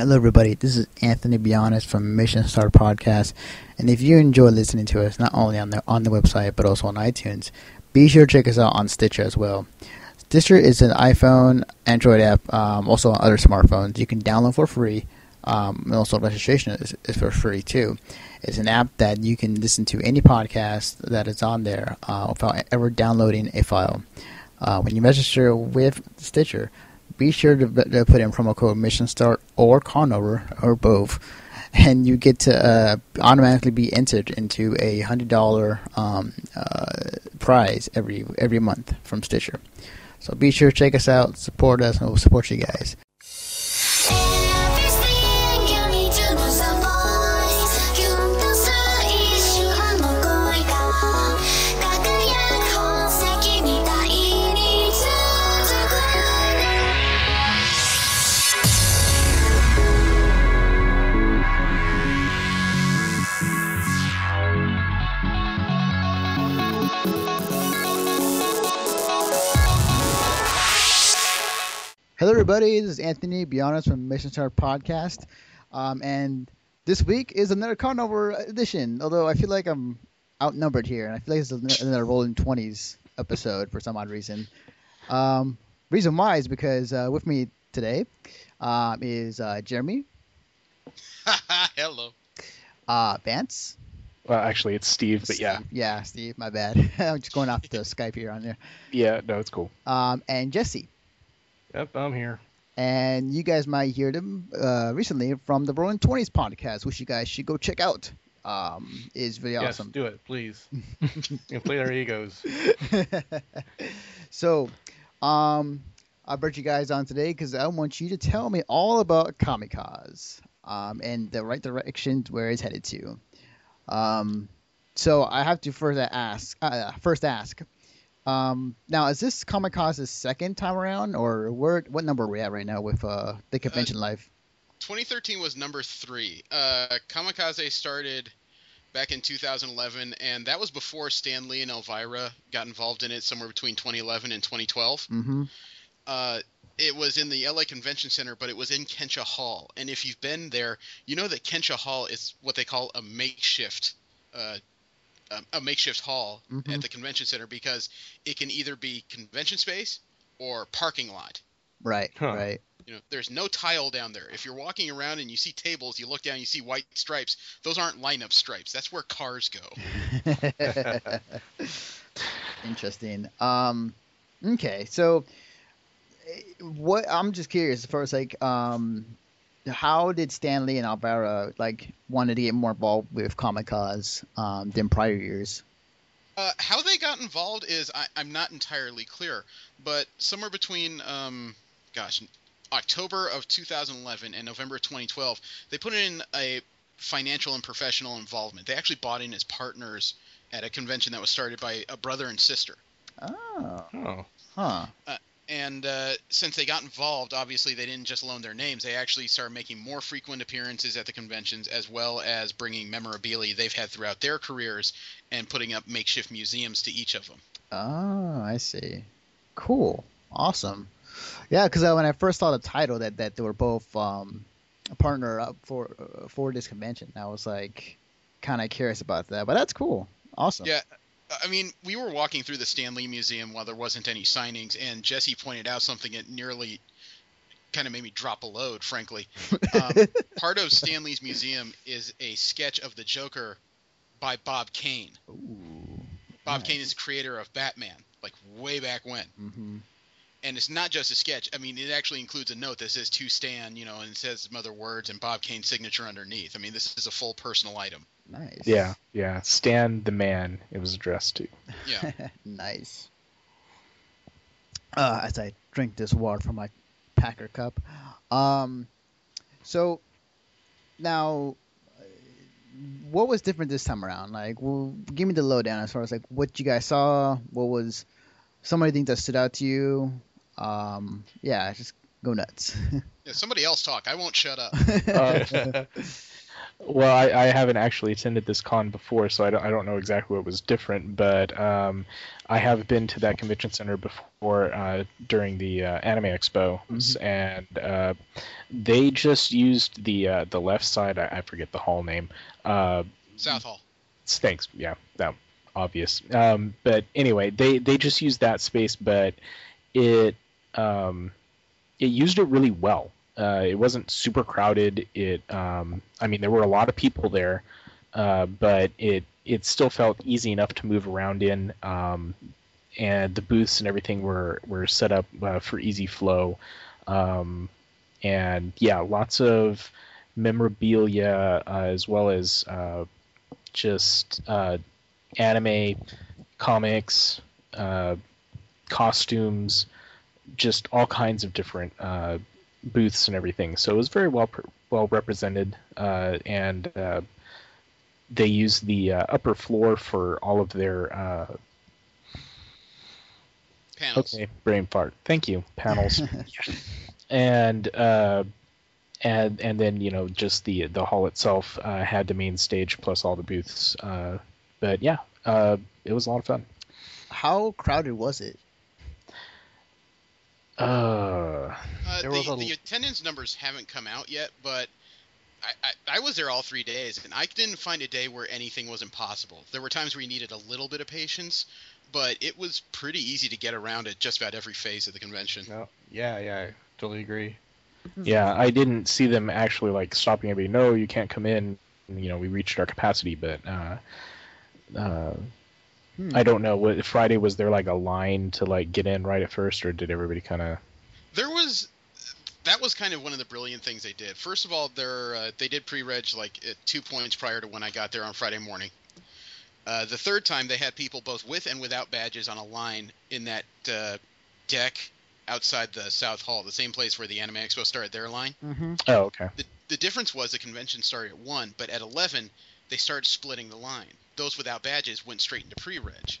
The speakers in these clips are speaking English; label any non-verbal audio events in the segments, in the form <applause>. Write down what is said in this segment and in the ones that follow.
Hello, everybody. This is Anthony Bionis from Mission Start Podcast, and if you enjoy listening to us not only on the on the website but also on iTunes, be sure to check us out on Stitcher as well. Stitcher is an iPhone, Android app, um, also on other smartphones. You can download for free. Um, and also, registration is, is for free too. It's an app that you can listen to any podcast that is on there uh, without ever downloading a file. Uh, when you register with Stitcher, be sure to, to put in promo code Mission Start or Conover or both, and you get to uh, automatically be entered into a hundred dollar um, uh, prize every every month from Stitcher. So be sure to check us out, support us, and we'll support you guys. Hello, everybody. This is Anthony Bionis from Mission Start Podcast, um, and this week is another Conover edition. Although I feel like I'm outnumbered here, and I feel like it's an- another Rolling Twenties episode for some odd reason. Um, reason why is because uh, with me today um, is uh, Jeremy, <laughs> Hello. uh, Vance. Well, actually, it's Steve, but yeah, Steve. yeah, Steve. My bad. <laughs> I'm just going off the Skype here on there. yeah, no, it's cool. Um, and Jesse. Yep, I'm here. and you guys might hear them uh, recently from the Rolling Twenties podcast, which you guys should go check out. Um, is very Yes, awesome. do it, please. <laughs> Inflate our egos. <laughs> so, um, I brought you guys on today because I want you to tell me all about Comikaze um, and the right direction where it's headed to. Um, so I have to first ask. Uh, first ask. Um, now, is this Comikaze's second time around, or where? What number are we at right now with uh, the convention life? 2013 was number three. Uh, Comikaze started back in 2011, and that was before Stan Lee and Elvira got involved in it somewhere between 2011 and 2012. Mm-hmm. Uh, it was in the LA Convention Center, but it was in Kentia Hall. And if you've been there, you know that Kentia Hall is what they call a makeshift. Uh, a- a makeshift hall Mhm. at the convention center because it can either be convention space or parking lot. Right, Huh. right. You know, there's no tile down there. If you're walking around and you see tables, you look down, you see white stripes. Those aren't lineup stripes. That's where cars go. <laughs> <laughs> Interesting. Um, okay, so eh, what? I'm just curious. As far as like, um, how did Stan Lee and Elvira like wanted to get more involved with Comikaze um, than prior years? Uh, how they got involved is I, I'm not entirely clear, but somewhere between, um, gosh, October of 2011 and November 2012, they put in a financial and professional involvement. They actually bought in as partners at a convention that was started by a brother and sister. Oh, Oh, huh. And uh, since they got involved, obviously they didn't just loan their names. They actually started making more frequent appearances at the conventions, as well as bringing memorabilia they've had throughout their careers and putting up makeshift museums to each of them. Oh, I see. Cool. Awesome. Yeah, because uh, when I first saw the title that that they were both um, a partner up for uh, for this convention, I was like kind of curious about that. But that's cool. Awesome. Yeah, I mean, we were walking through the Stan Lee Museum while there wasn't any signings, and Jesse pointed out something that nearly kind of made me drop a load, frankly. Um, <laughs> part of Stan Lee's museum is a sketch of the Joker by Bob Kane. Ooh. Bob Nice. Kane is the creator of Batman, like way back when. Mm-hmm. And it's not just a sketch. I mean, it actually includes a note that says to Stan, you know, and it says some other words and Bob Kane's signature underneath. I mean, this is a full personal item. Nice. Yeah, yeah. Stan the man. It was addressed to. Yeah. <laughs> nice. Uh, as I drink this water from my Packer cup. Um, so now, uh, what was different this time around? Like, well, give me the lowdown as far as like what you guys saw. What was some of the things that stood out to you? Um, yeah, just go nuts. <laughs> yeah somebody else talk. I won't shut up. Uh, <laughs> Well, I, I haven't actually attended this con before, so I don't, I don't know exactly what was different. But um, I have been to that convention center before uh, during the uh, Anime Expo, Mhm. and uh, they just used the uh, the left side. I, I forget the hall name. Uh, South Hall. Thanks. Yeah, that obvious. Um, but anyway, they they just used that space, but it um, it used it really well. Uh, it wasn't super crowded. It um, I mean, there were a lot of people there, uh, but it it still felt easy enough to move around in. Um, and the booths and everything were were set up uh, for easy flow. Um, and yeah, lots of memorabilia uh, as well as uh, just uh, anime, comics, uh, costumes, just all kinds of different uh, booths and everything. So it was very well per- well represented, uh, and uh, they used the uh, upper floor for all of their. Uh, Panels. okay, brain fart. Thank you, panels. Yeah. <laughs> And uh, and and then you know just the the hall itself uh, had the main stage plus all the booths. Uh, but yeah, uh, it was a lot of fun. How crowded was it? Uh, Uh, the, a- the attendance numbers haven't come out yet, but I, I, I was there all three days, and I didn't find a day where anything was impossible. There were times where you needed a little bit of patience, but it was pretty easy to get around at just about every phase of the convention. No, yeah, yeah, I totally agree. yeah, I didn't see them actually like stopping everybody. No, you can't come in. You know, we reached our capacity, but uh, uh, Hmm. I don't know. What Friday was there like a line to like get in right at first, or did everybody kind of? There was that was kind of one of the brilliant things they did. First of all, they're, uh, they did pre-reg like at two points prior to when I got there on Friday morning. Uh, the third time, they had people both with and without badges on a line in that uh, deck outside the South Hall, the same place where the Anime Expo started their line. Mm-hmm. Oh, okay. The, the difference was the convention started at 1, but at 11, they started splitting the line. Those without badges went straight into pre-reg.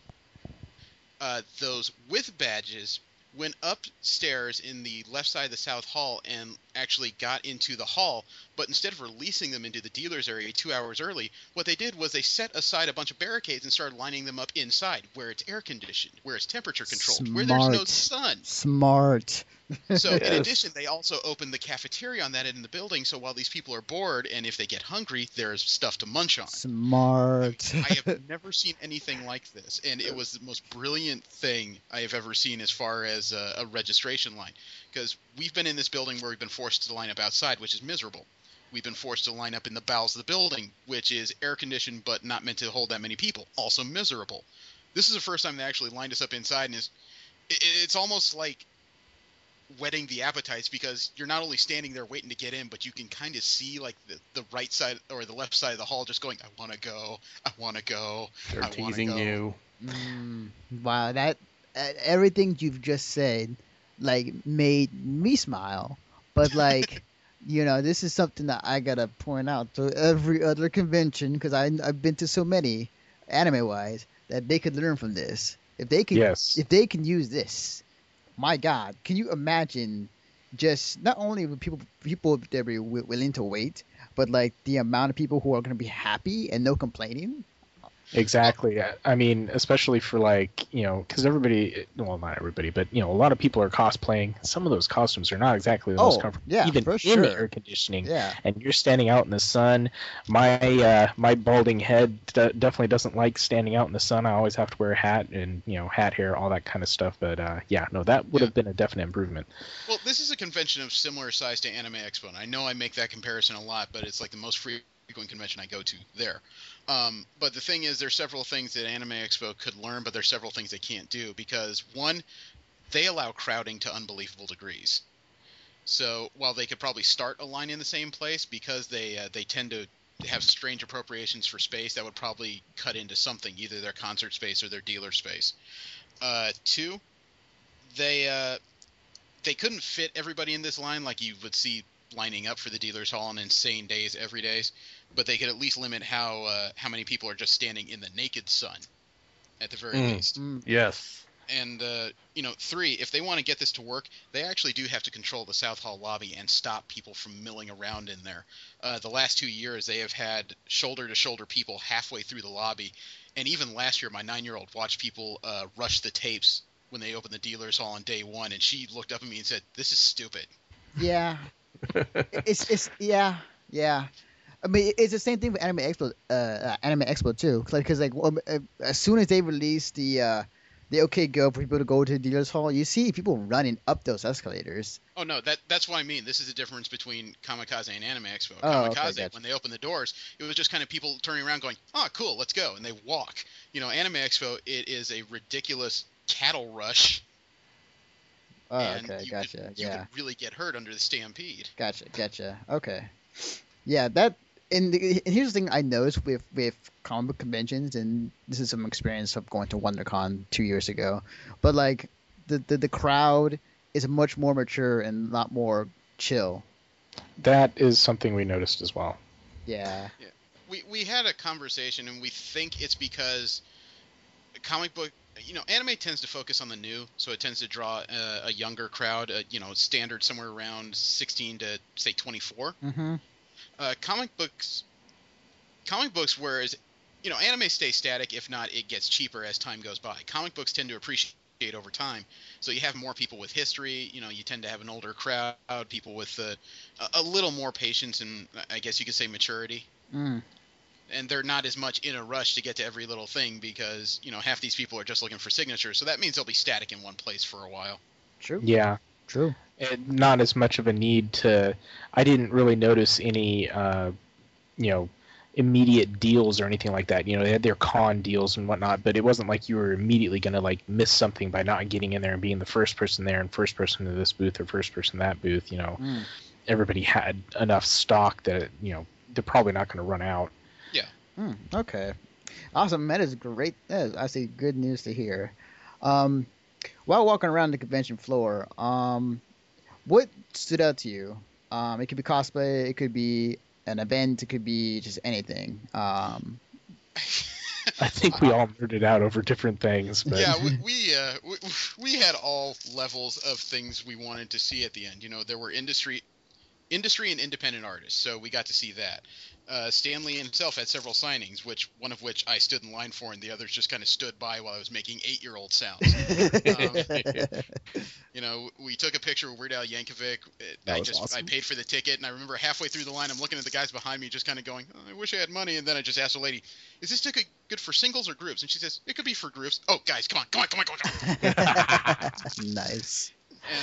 Uh, those with badges went upstairs in the left side of the South Hall and actually got into the hall, but instead of releasing them into the dealer's area two hours early, what they did was they set aside a bunch of barricades and started lining them up inside, where it's air conditioned, where it's temperature controlled, where there's no sun. Smart. So in addition, they also opened the cafeteria on that end of the building, so while these people are bored and if they get hungry, there's stuff to munch on. Smart. I have never seen anything like this, and it was the most brilliant thing I have ever seen as far as a, a registration line. Because we've been in this building where we've been forced to line up outside, which is miserable. We've been forced to line up in the bowels of the building, which is air conditioned but not meant to hold that many people, also miserable. This is the first time they actually lined us up inside, and it's, it, it's almost like whetting the appetites because you're not only standing there waiting to get in, but you can kind of see like the, the right side or the left side of the hall just going, I want to go, I want to go. They're I teasing go. you. Mm, wow, that uh, everything you've just said, like, made me smile. But like, <laughs> you know, this is something that I gotta point out to every other convention because I I've been to so many, anime wise, that they could learn from this. If they can, Yes. if they can use this, my God, can you imagine? Just not only would people people that be willing to wait, but like the amount of people who are gonna be happy and no complaining. Exactly. I- I mean, especially for like you know, because everybody, well, not everybody, but you know, a lot of people are cosplaying. Some of those costumes are not exactly the most Oh, comfortable, yeah, even for in sure. air conditioning. Yeah. And you're standing out in the sun. My uh, my balding head d- definitely doesn't like standing out in the sun. I always have to wear a hat and you know, hat hair, all that kind of stuff. But uh, yeah, no, that would Yeah. have been a definite improvement. Well, this is a convention of similar size to Anime Expo, and I know I make that comparison a lot, but it's like the most frequent convention I go to there. Um, but the thing is, there's several things that Anime Expo could learn, but there's several things they can't do because one, they allow crowding to unbelievable degrees. So while they could probably start a line in the same place, because they uh, they tend to have strange appropriations for space, that would probably cut into something, either their concert space or their dealer space. Uh, two, they uh, they couldn't fit everybody in this line like you would see lining up for the dealers hall on insane days every days, but they could at least limit how uh, how many people are just standing in the naked sun, at the very Mm. least. Mm, Yes. and uh, you know, three, if they want to get this to work, they actually do have to control the South Hall lobby and stop people from milling around in there. Uh, the last two years, they have had shoulder-to-shoulder people halfway through the lobby, and even last year, my nine-year-old watched people uh, rush the tapes when they opened the dealers hall on day one, and she looked up at me and said, "This is stupid." Yeah, <laughs> it's it's yeah yeah. I mean, it's the same thing with Anime Expo, uh, uh, Anime Expo too. Like, cause like well, uh, as soon as they release the uh, the OK Go for people to go to the dealers hall, you see people running up those escalators. Oh no, that that's what I mean. This is the difference between Comikaze and Anime Expo. Oh, okay, Comikaze, gotcha. when they open the doors, it was just kind of people turning around going, "Oh, cool, let's go," and they walk. You know, Anime Expo, it is a ridiculous cattle rush, Oh, and okay, you gotcha. could, you yeah, could really get hurt under the stampede. gotcha, gotcha. Okay, yeah, that. And, the, and here's the thing I noticed with with comic book conventions, and this is some experience of going to WonderCon two years ago, but like the the, the crowd is much more mature and a lot more chill. That is something we noticed as well. Yeah. we we had a conversation and we think it's because comic book you know anime tends to focus on the new so it tends to draw a, a younger crowd uh, you know standard somewhere around 16 to say 24 Mm-hmm. Uh, comic books comic books whereas you know anime stays static if not it gets cheaper as time goes by. Comic books tend to appreciate over time. So you have more people with history you know you tend to have an older crowd people with uh, a, a little more patience and i guess you could say maturity. Mm. and they're not as much in a rush to get to every little thing because you know half these people are just looking for signatures. So that means they'll be static in one place for a while. True. Yeah, True. and not as much of a need to. I didn't really notice any, uh, you know, immediate deals or anything like that. You know, they had their con deals and whatnot, but it wasn't like you were immediately going to like miss something by not getting in there and being the first person there and first person to this booth or first person to that booth. You know, Mm. everybody had enough stock that you know they're probably not going to run out. Mm. Okay. Awesome. That is great. That is actually good news to hear. Um, while walking around the convention floor, um, what stood out to you? Um, it could be cosplay. It could be an event. It could be just anything. Um, I think we all nerded out over different things, but yeah we we, uh, we we had all levels of things we wanted to see at the end you know there were industry industry and independent artists so we got to see that uh, Stan Lee himself had several signings, which one of which I stood in line for, and the others just kind of stood by while I was making eight-year-old sounds. <laughs> You know, we took a picture with Weird Al Yankovic. It- That I just I paid for the ticket, and I remember halfway through the line, I'm looking at the guys behind me, just kind of going, oh, "I wish I had money." And then I just asked the lady, "Is this ticket good for singles or groups?" And she says, "It could be for groups." Oh, guys, come on, come on, come on, come on. Come on. <laughs> nice.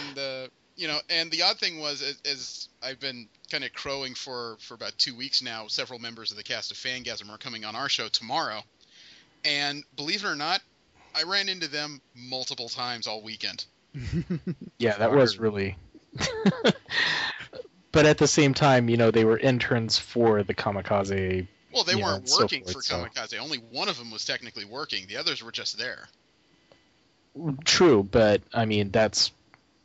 and uh, you know, and the odd thing was, as, as I've been kind of crowing for for about two weeks now, several members of the cast of Fangasm are coming on our show tomorrow, and believe it or not, I ran into them multiple times all weekend. <laughs> Yeah, that was really. <laughs> but at the same time, you know, they were interns for the Comikaze. Well, they weren't so working forth, for so- Comikaze. Only one of them was technically working. The others were just there. True, but I mean, that's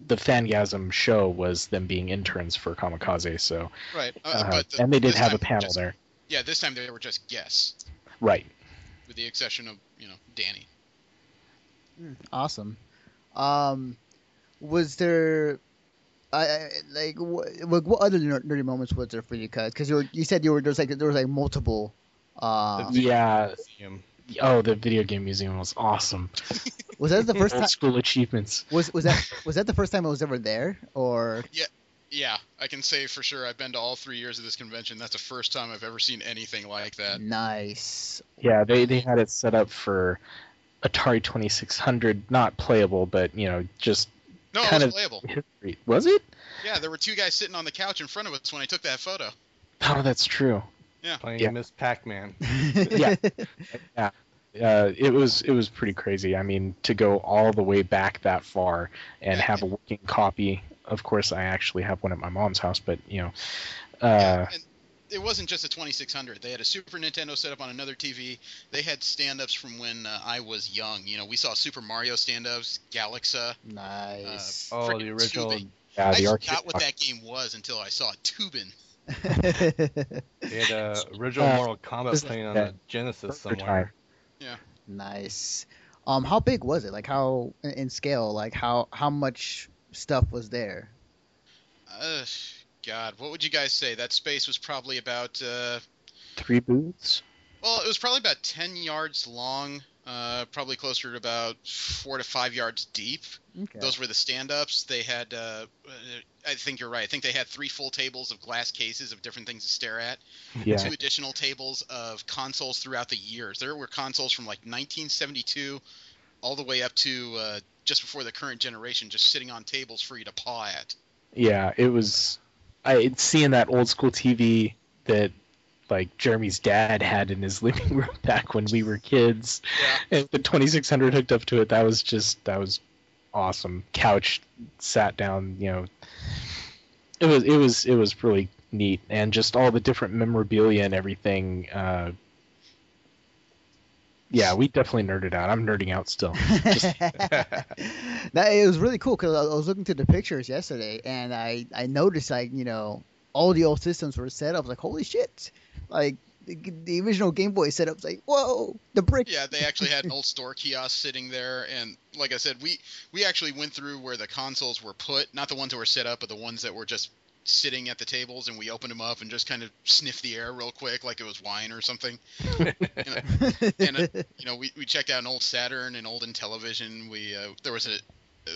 the Fangasm show was them being interns for Comikaze, so. Right. Uh, Uh, but the- and they did have a time they were panel just- there. Yeah, this time they were just guests, Right. with the exception of you know Danny. Awesome. Um, was there, I, I like what, what what other nerdy moments was there for you? guys? cause you were, you said you were there's like there was like multiple. Um, Yeah. Museum. Oh, the video game museum was awesome. was that the first time? school achievements. Was was that was that the first time I was ever there? Or Yeah, yeah, I can say for sure I've been to all three years of this convention. That's the first time I've ever seen anything like that. nice. Yeah, they, they had it set up for Atari 2600, not playable, but, you know, just No, it Kind was of- playable. history. Was it? Yeah, there were two guys sitting on the couch in front of us when I took that photo. Oh, that's true. Yeah. Playing Yeah. Miss Pac-Man. <laughs> Yeah. <laughs> yeah. Uh, it was it was pretty crazy. I mean, to go all the way back that far and have a working copy. Of course, I actually have one at my mom's house, but you know, uh, yeah, and it wasn't just a 2600. They had a Super Nintendo set up on another TV. They had stand-ups from when uh, I was young. You know, we saw Super Mario stand-ups, Galaga. nice. Oh, the original. tubing. yeah, I the arcade. forgot what that game was until I saw Toobin'. <laughs> They had a original Uh, Mortal Kombat this- playing on yeah. the Genesis Burger somewhere. nice. Um, how big was it? Like how in- in scale? Like how how much stuff was there? Uh, God, what would you guys say? That space was probably about. Uh, Three booths. well, it was probably about ten yards long. Uh, probably closer to about four to five yards deep. Okay. Those were the stand-ups. They had. Uh, uh, I think you're right. I think they had three full tables of glass cases of different things to stare at. Yeah. Two additional tables of consoles throughout the years. There were consoles from like 1972 all the way up to uh, just before the current generation, just sitting on tables for you to paw at. Yeah, it was. I seeing that old school TV that like Jeremy's dad had in his <laughs> living room back when we were kids, Yeah. and the 2600 hooked up to it. That was just that was awesome. Couch, sat down. You know, it was it was it was really neat, and just all the different memorabilia and everything. Uh, yeah, we definitely nerded out. I'm nerding out still. <laughs> that it was really cool because I was looking through the pictures yesterday and I I noticed like you know all the old systems were set up I was like holy shit like the, the original Game Boy setups like whoa the brick Yeah, they actually had an <laughs> old store kiosk sitting there, and like I said, we we actually went through where the consoles were put, not the ones that were set up, but the ones that were just sitting at the tables, and we opened them up and just kind of sniffed the air real quick, like it was wine or something. <laughs> and uh, <laughs> you know, we, we checked out an old Saturn, an old Intellivision. We uh, there was a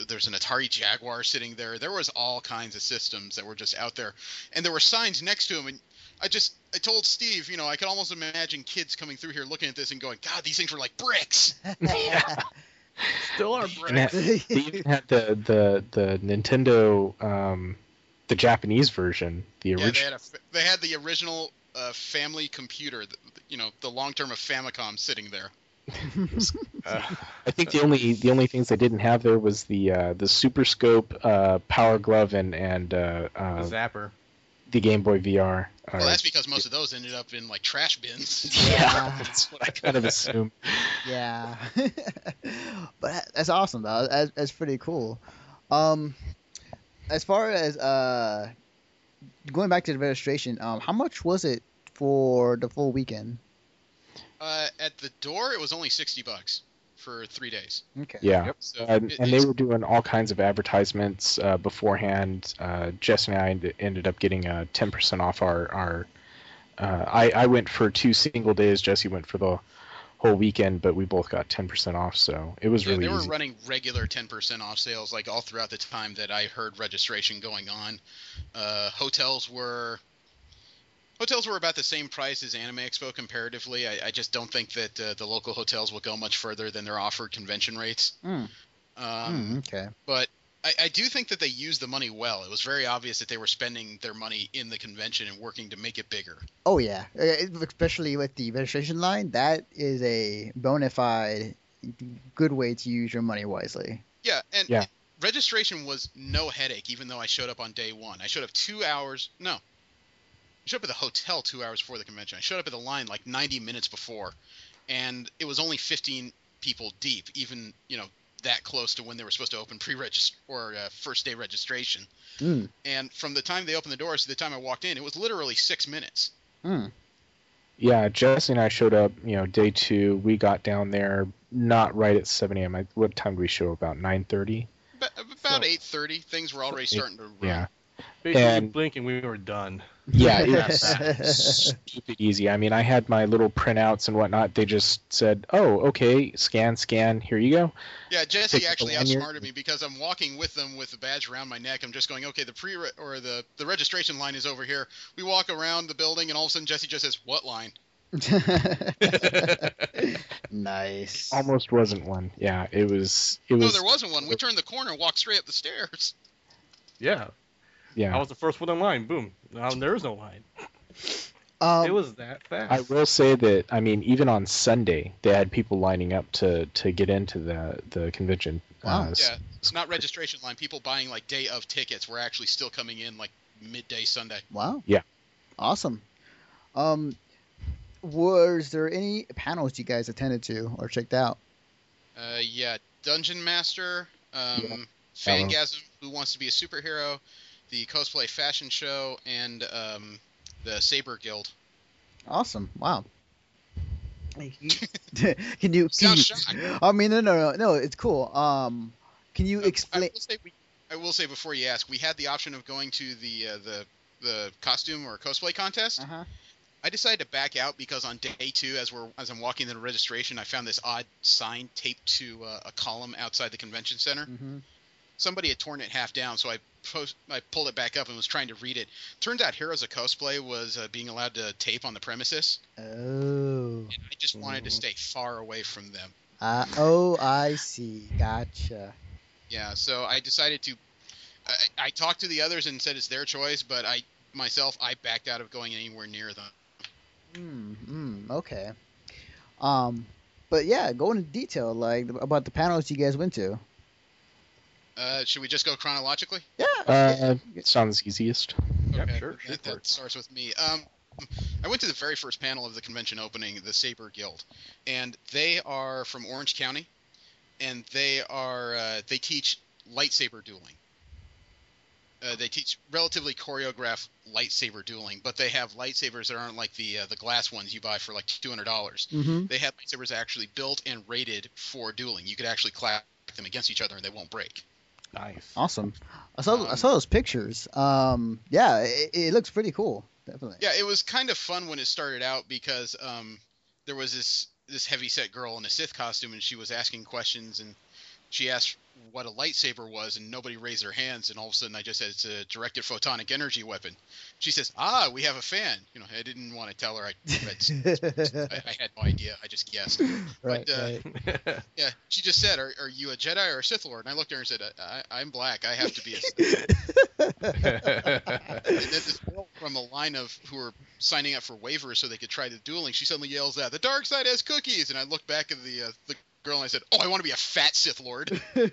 there's an Atari Jaguar sitting there. There was all kinds of systems that were just out there, and there were signs next to them. And I just I told Steve, you know, I could almost imagine kids coming through here looking at this and going, God, these things were like bricks. <laughs> Still are And that- they even had the the the Nintendo um, the Japanese version, the Yeah, they original. had a they had the original uh, family computer, th- you know, the long term of Famicom sitting there. <laughs> Uh, I think the only the only things they didn't have there was the uh, the Super Scope, uh, Power Glove, and and uh, the uh, zapper. The Game Boy VR. Well, Uh, that's because most of those ended up in like trash bins. <laughs> <laughs> yeah, that's what I kind of assume. <laughs> yeah but that's awesome though that's, that's pretty cool um as far as uh going back to the registration um how much was it for the full weekend Uh, at the door, it was only sixty bucks for three days. okay Yeah. Yep. So And, it- and they were doing all kinds of advertisements uh, beforehand. Uh, Jess and I ended up getting uh, 10% off our. our uh, I, I went for two single days. Jesse went for the whole weekend, but we both got 10% off, so it was yeah, really they were easy. running regular 10% off sales like all throughout the time that I heard registration going on. Uh, hotels were hotels were about the same price as Anime Expo comparatively. I, I just don't think that uh, the local hotels will go much further than their offered convention rates. Hmm. Um, Hmm, okay But I, I do think that they used the money well. It was very obvious that they were spending their money in the convention and working to make it bigger. Oh yeah, Uh, especially with the registration line. That is a bona fide good way to use your money wisely. Yeah, and Yeah. registration was no headache, even though I showed up on day one. I showed up two hours. No, I showed up at the hotel two hours before the convention. I showed up at the line like 90 minutes before, and it was only 15 people deep, even you know that close to when they were supposed to open <laughs> pre-register or uh, first day registration. Mm. And from the time they opened the doors to the time I walked in, it was literally six minutes. Mm. Yeah, Jesse and I showed up, you know, day two. We got down there not right at 7 a.m. I, what time did we show? About 9:30. But about So- 8:30, things were already starting to run. Yeah, Basically, And- blink and we were done. yeah, it <laughs> was stupid easy. I mean, I had my little printouts and whatnot. They just said, "Oh, okay, scan, scan. Here you go." Yeah, Jesse Pick actually outsmarted me because I'm walking with them with the badge around my neck. I'm just going, okay, the pre or the the registration line is over here. We walk around the building, and all of a sudden Jesse just says, "What line?" <laughs> nice. Almost wasn't one. Yeah, it was. It No, was. there wasn't one. We turned the corner, and walked straight up the stairs. Yeah, yeah. I was the first one in line. Boom. Now there is no line. Um, it was that fast. I will say that I mean, even on Sunday, they had people lining up to to get into the the convention. Wow. Uh, Yeah, it's not registration line. People buying like day of tickets were actually still coming in like midday Sunday. Wow. Yeah. Awesome. Um, was there any panels you guys attended to or checked out? Uh, yeah, Dungeon Master, um, Yeah. Fangasm, Who Wants to Be a Superhero, the Cosplay Fashion Show, and um, the Saber Guild. Awesome. Wow. <laughs> Can you? Can you shocked. I mean, no, no, no, no. It's cool. Um, can you Uh, I explain? will say I will say before you ask, we had the option of going to the uh, the the costume or cosplay contest. Uh huh. I decided to back out because on day two, as we're as I'm walking to the registration, I found this odd sign taped to uh, a column outside the convention center. hmm Somebody had torn it half down, so I post, I pulled it back up and was trying to read it. Turns out Heroes of Cosplay was uh, being allowed to tape on the premises, Oh. and I just wanted to Mhm. stay far away from them. Uh, oh, I see. Gotcha. Yeah, so I decided to. I, I talked to the others and said it's their choice, but I myself I backed out of going anywhere near them. Hmm. Mm, okay. Um, but yeah, go into detail, like about the panels you guys went to. Uh, should we just go chronologically? Yeah. Uh, sounds easiest. Yep, Okay, sure, that- that it. starts with me. Um, I went to the very first panel of the convention opening, the Saber Guild, and they are from Orange County, and they are uh, they teach lightsaber dueling. Uh, they teach relatively choreographed lightsaber dueling, but they have lightsabers that aren't like the uh, the glass ones you buy for like two hundred dollars. Mm-hmm. They have lightsabers actually built and rated for dueling. You could actually clap them against each other and they won't break. Nice. Awesome. I saw I Um, saw those pictures. Um, yeah, it, it looks pretty cool. Definitely. Yeah, it was kind of fun when it started out because um, there was this this heavy set girl in a Sith costume, and she was asking questions, and she asked what a lightsaber was, and nobody raised their hands, and all of a sudden I just said it's a directed photonic energy weapon. She says, "Ah, we have a fan." You know, I didn't want to tell her I read. <laughs> I, I had no idea. I just guessed. right. But, uh, right. <laughs> Yeah, she just said, "Are, are you a Jedi or a Sith Lord?" And I looked at her and said, I, "I'm black. I have to be a." Sith." <laughs> And then this girl from a line of who were signing up for waivers so they could try the dueling, she suddenly yells out, "The dark side has cookies!" And I look back at the uh, the girl and I said, "Oh, I want to be a fat Sith Lord." <laughs> <laughs> like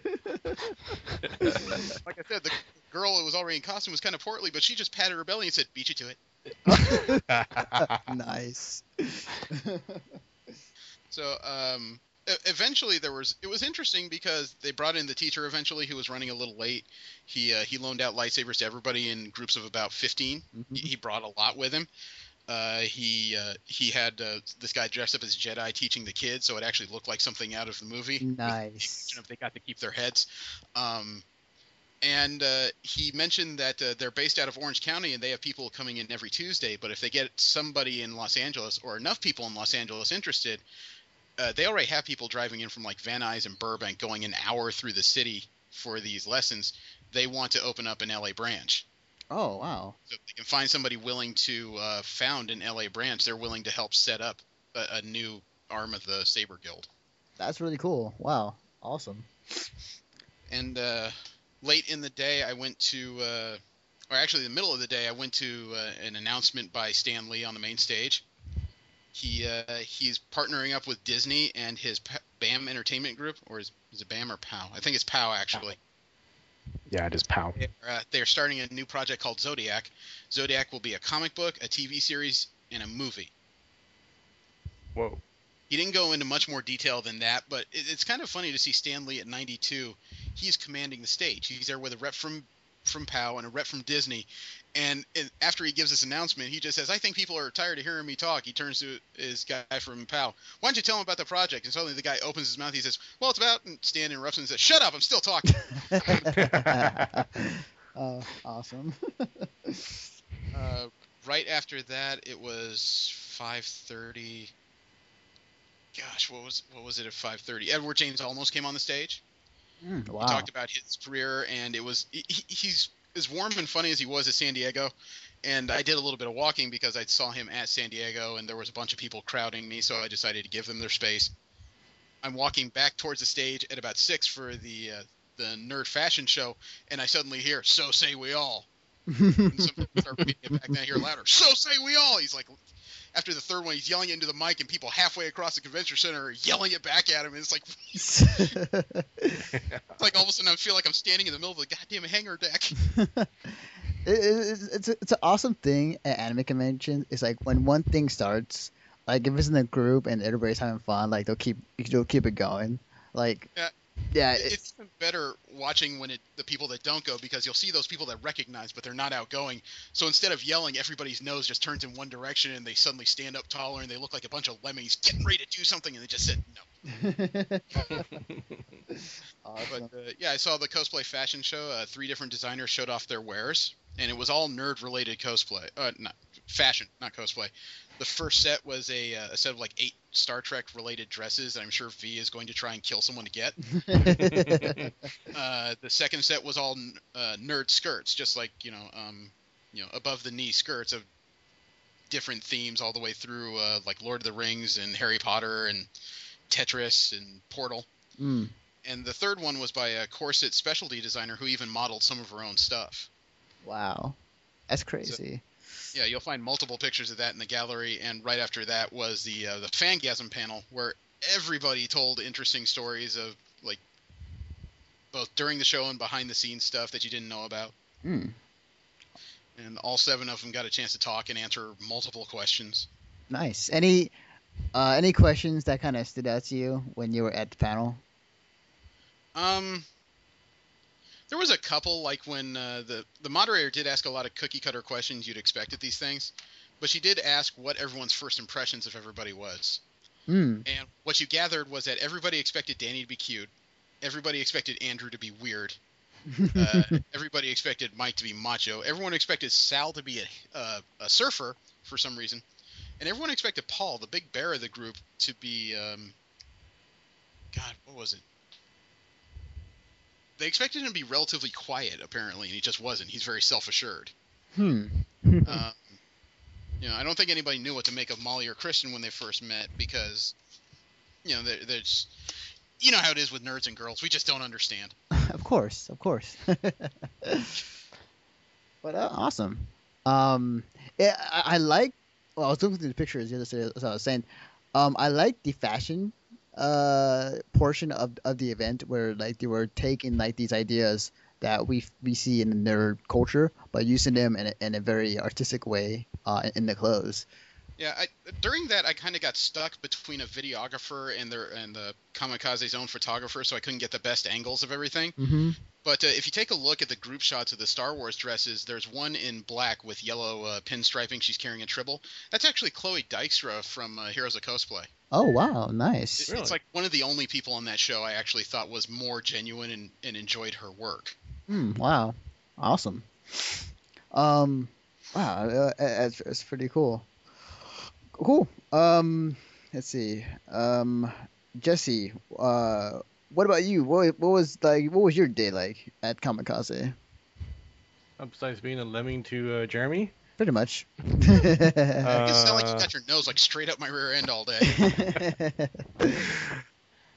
I said, the girl who was already in costume was kind of portly, but she just patted her belly and said, "Beat you to it." <laughs> nice. So um, eventually there was it was interesting because they brought in the teacher eventually who was running a little late. He uh, he loaned out lightsabers to everybody in groups of about 15. Mhm. He- He brought a lot with him. Uh, he uh, he had uh, this guy dressed up as Jedi teaching the kids, so it actually looked like something out of the movie. <laughs> Nice. they got to keep their heads. Um, and uh, he mentioned that uh, they're based out of Orange County and they have people coming in every Tuesday. But if they get somebody in Los Angeles or enough people in Los Angeles interested, uh, they already have people driving in from like Van Nuys and Burbank going an hour through the city for these lessons. They want to open up an LA branch. Oh wow. So if they can find somebody willing to uh, found an LA branch, they're willing to help set up a, a new arm of the Saber Guild. That's really cool. Wow. Awesome. and uh, late in the day I went to, uh, or actually the middle of the day I went to uh, an announcement by Stan Lee on the main stage. He uh, he's partnering up with Disney and his P- BAM Entertainment Group, or is, is it BAM or POW? I think it's POW actually. Yeah, it is POW. They're, uh, they're starting a new project called Zodiac. Zodiac will be a comic book, a TV series, and a movie. Whoa. He didn't go into much more detail than that, but it, it's kind of funny to see Stan Lee at 92. He's commanding the stage. He's there with a rep from from POW and a rep from Disney. And, and after he gives this announcement, he just says, "I think people are tired of hearing me talk." He turns to his guy from POW. Why don't you tell him about the project? And suddenly the guy opens his mouth. He says, "Well, it's about." And Stan interrupts him and says, "Shut up! I'm still talking." uh, <laughs> <laughs> awesome. <laughs> uh, right after that, it was 5:30. Gosh, what was what was it at 5:30? Edward James Olmos came on the stage. Mm, He wow. talked about his career, and it was he, he- he's as warm and funny as he was at San Diego. And I did a little bit of walking because I saw him at San Diego, and there was a bunch of people crowding me, so I decided to give them their space. I'm walking back towards the stage at about six for the uh, the nerd fashion show, and I suddenly hear "So say we all." <laughs> And some people start repeating it back, I hear louder. So say we all. He's like, after the third one, he's yelling into the mic, and people halfway across the convention center are yelling it back at him. And it's like, <laughs> it's like all of a sudden I feel like I'm standing in the middle of a goddamn hangar deck. <laughs> It- it- it's it's a- it's an awesome thing at anime conventions. It's like when one thing starts, like if it's in a group and everybody's having fun, like they'll keep they'll keep it going. Like Yeah, It, it's even better watching when it the people that don't go because you'll see those people that recognize but they're not outgoing. So instead of yelling, everybody's nose just turns in one direction and they suddenly stand up taller and they look like a bunch of lemmings getting ready to do something and they just said no. <laughs> awesome. But uh, yeah, I saw the cosplay fashion show. Uh, three different designers showed off their wares, and it was all nerd-related cosplay. Uh, not fashion, not cosplay. The first set was a, uh, a set of like eight Star Trek-related dresses that I'm sure V is going to try and kill someone to get. <laughs> <laughs> Uh, the second set was all n- uh, nerd skirts, just like you know, um, you know, above the knee skirts of different themes all the way through, uh, like Lord of the Rings and Harry Potter and Tetris and Portal mm, and the third one was by a corset specialty designer who even modeled some of her own stuff. wow, that's crazy. Yeah, you'll find multiple pictures of that in the gallery, and right after that was the uh, the Fangasm panel where everybody told interesting stories of like both during the show and behind the scenes stuff that you didn't know about. Mm, And all seven of them got a chance to talk and answer multiple questions. nice. Any uh, any questions that kind of stood out to you when you were at the panel? Um, there was a couple like when uh, the the moderator did ask a lot of cookie cutter questions you'd expect at these things, but she did ask what everyone's first impressions of everybody was. Mm, And what you gathered was that everybody expected Danny to be cute, everybody expected Andrew to be weird, <laughs> uh, everybody expected Mike to be macho, everyone expected Sal to be a uh, a surfer for some reason, and everyone expected Paul, the big bear of the group, to be um, God, what was it? They expected him to be relatively quiet, apparently, and he just wasn't. He's very self-assured. hmm. <laughs> Um, you know, I don't think anybody knew what to make of Molly or Christian when they first met because, you know, there's, you know how it is with nerds and girls. We just don't understand. <laughs> of course, of course. <laughs> but uh, awesome. Um, yeah, I, I like. Well, I was looking through the pictures the other day, as I was saying. Um, I like the fashion uh portion of of the event where like they were taking like these ideas that we we see in the nerd culture, but using them in a, in a very artistic way uh, in the clothes. Yeah, I, during that I kind of got stuck between a videographer and their and the Comikaze's own photographer, so I couldn't get the best angles of everything. Mm-hmm. But uh, if you take a look at the group shots of the Star Wars dresses, there's one in black with yellow uh, pinstriping. She's carrying a tribble. That's actually Chloe Dykstra from uh, Heroes of Cosplay. Oh wow, It- nice. Really? It's like one of the only people on that show I actually thought was more genuine and, and enjoyed her work. Hmm, wow, awesome. Um, wow, uh, that's, that's pretty cool. Cool. Um, let's see. Um, Jesse, uh, what about you? What what was like? What was your day like at Comikaze? Uh, Besides being a lemming to uh, Jeremy, Pretty much. <laughs> You sound like you got your nose like straight up my rear end all day. <laughs>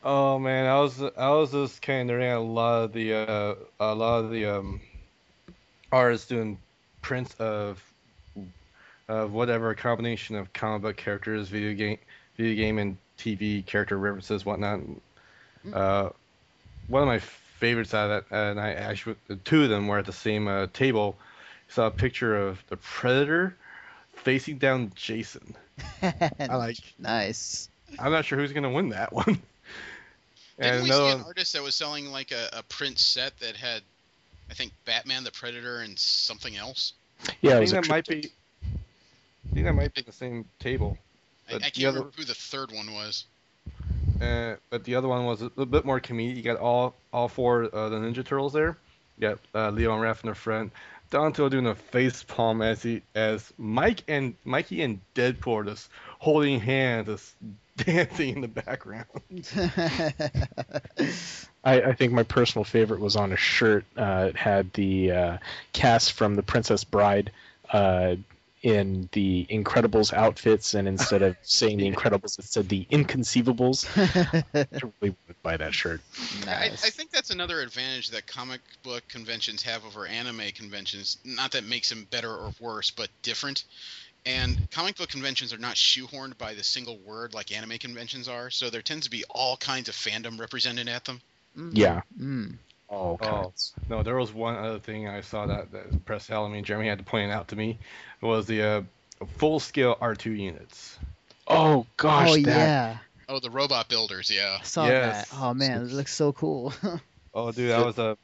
Oh man, I was I was just kind of at a lot of the uh, a lot of the um, artists doing prints of of whatever combination of comic book characters, video game, video game and TV character references, whatnot. Uh, one of my favorites out of that, and I actually the two of them were at the same uh, table. Saw a picture of the Predator facing down Jason. <laughs> I like. nice. I'm not sure who's gonna win that one. <laughs> Didn't we another see an artist that was selling like a, a print set that had, I think, Batman, the Predator, and something else? Yeah, I think a that might be. I think that might be the same table, I, I can't other- remember who the third one was. Uh, but the other one was a little bit more comedic. You got all all four uh, the Ninja Turtles there. You got uh, Leo and Raph in the front. Donto doing a face palm as he as Mike and Mikey and Deadpool are just holding hands, just <laughs> dancing in the background. <laughs> I, I think my personal favorite was on a shirt. Uh, it had the uh, cast from The Princess Bride uh, in the Incredibles outfits, and instead of <laughs> saying the Incredibles, it said the Inconceivables. <laughs> I really would buy that shirt. I, I think that's another advantage that comic book conventions have over anime conventions. Not that makes them better or worse, but different. And comic book conventions are not shoehorned by the single word like anime conventions are, so there tends to be all kinds of fandom represented at them. Mm, Yeah. mm. All Oh. No, there was one other thing I saw that, that impressed Hal. I mean, Jeremy had to point it out to me. Was the uh, full scale R2 units. Oh gosh, Oh that yeah. Oh, the robot builders, yeah. I saw Yes. that. Oh man, it looks so cool. <laughs> Oh, dude, that was a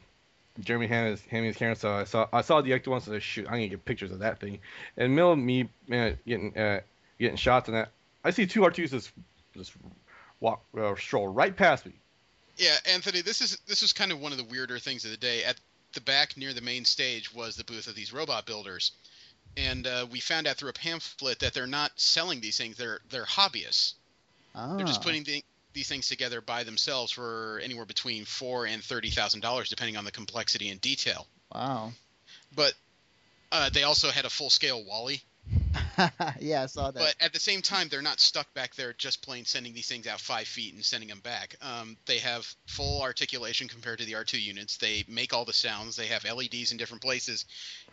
Jeremy handed his, handed his camera. So I saw I saw the extra one. So I shoot, I'm gonna get pictures of that thing. And in the middle of me man, getting uh, getting shots and that, I see two R2s just just walk uh, stroll right past me. Yeah, Anthony, this is this was kind of one of the weirder things of the day. At the back near the main stage was the booth of these robot builders, and uh, we found out through a pamphlet that they're not selling these things; they're they're hobbyists. oh. They're just putting the, these things together by themselves for anywhere between four and thirty thousand dollars, depending on the complexity and detail. Wow. But uh, they also had a full scale WALL-E. <laughs> yeah, I saw that. But at the same time, they're not stuck back there just plain sending these things out five feet and sending them back. Um, they have full articulation compared to the R2 units. They make all the sounds. They have LEDs in different places.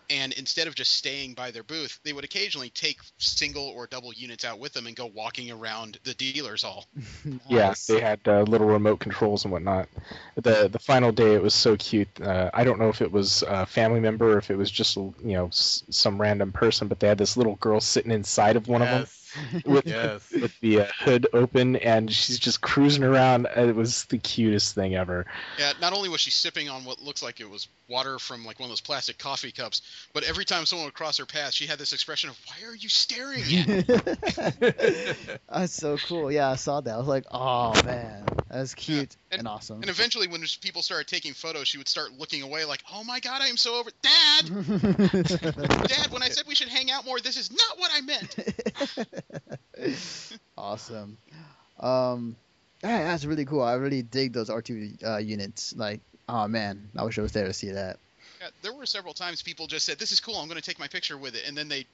And instead of just staying by their booth, they would occasionally take single or double units out with them and go walking around the dealers hall. <laughs> Yeah, they had uh, little remote controls and whatnot. The the final day, it was so cute. Uh, I don't know if it was a family member or if it was just you know s- some random person, but they had this little girl sitting inside of one of them <laughs> with, yes. with the uh, hood open, and she's just cruising around. Uh, It was the cutest thing ever. Yeah, not only was she sipping on what looks like it was water from like one of those plastic coffee cups, but every time someone would cross her path, she had this expression of "Why are you staring? <laughs> That's so cool. Yeah, I saw that. I was like, oh man, that's cute and, awesome. And eventually, when people started taking photos, she would start looking away, like, "Oh my God, I am so over, Dad, <laughs> Dad. When I said we should hang out more, this is not what I meant." <laughs> awesome. Um, yeah, that's really cool. I really dig those R2 uh, units. Like, oh man, I wish I was there to see that. Yeah, there were several times people just said, "This is cool. I'm going to take my picture with it," and then they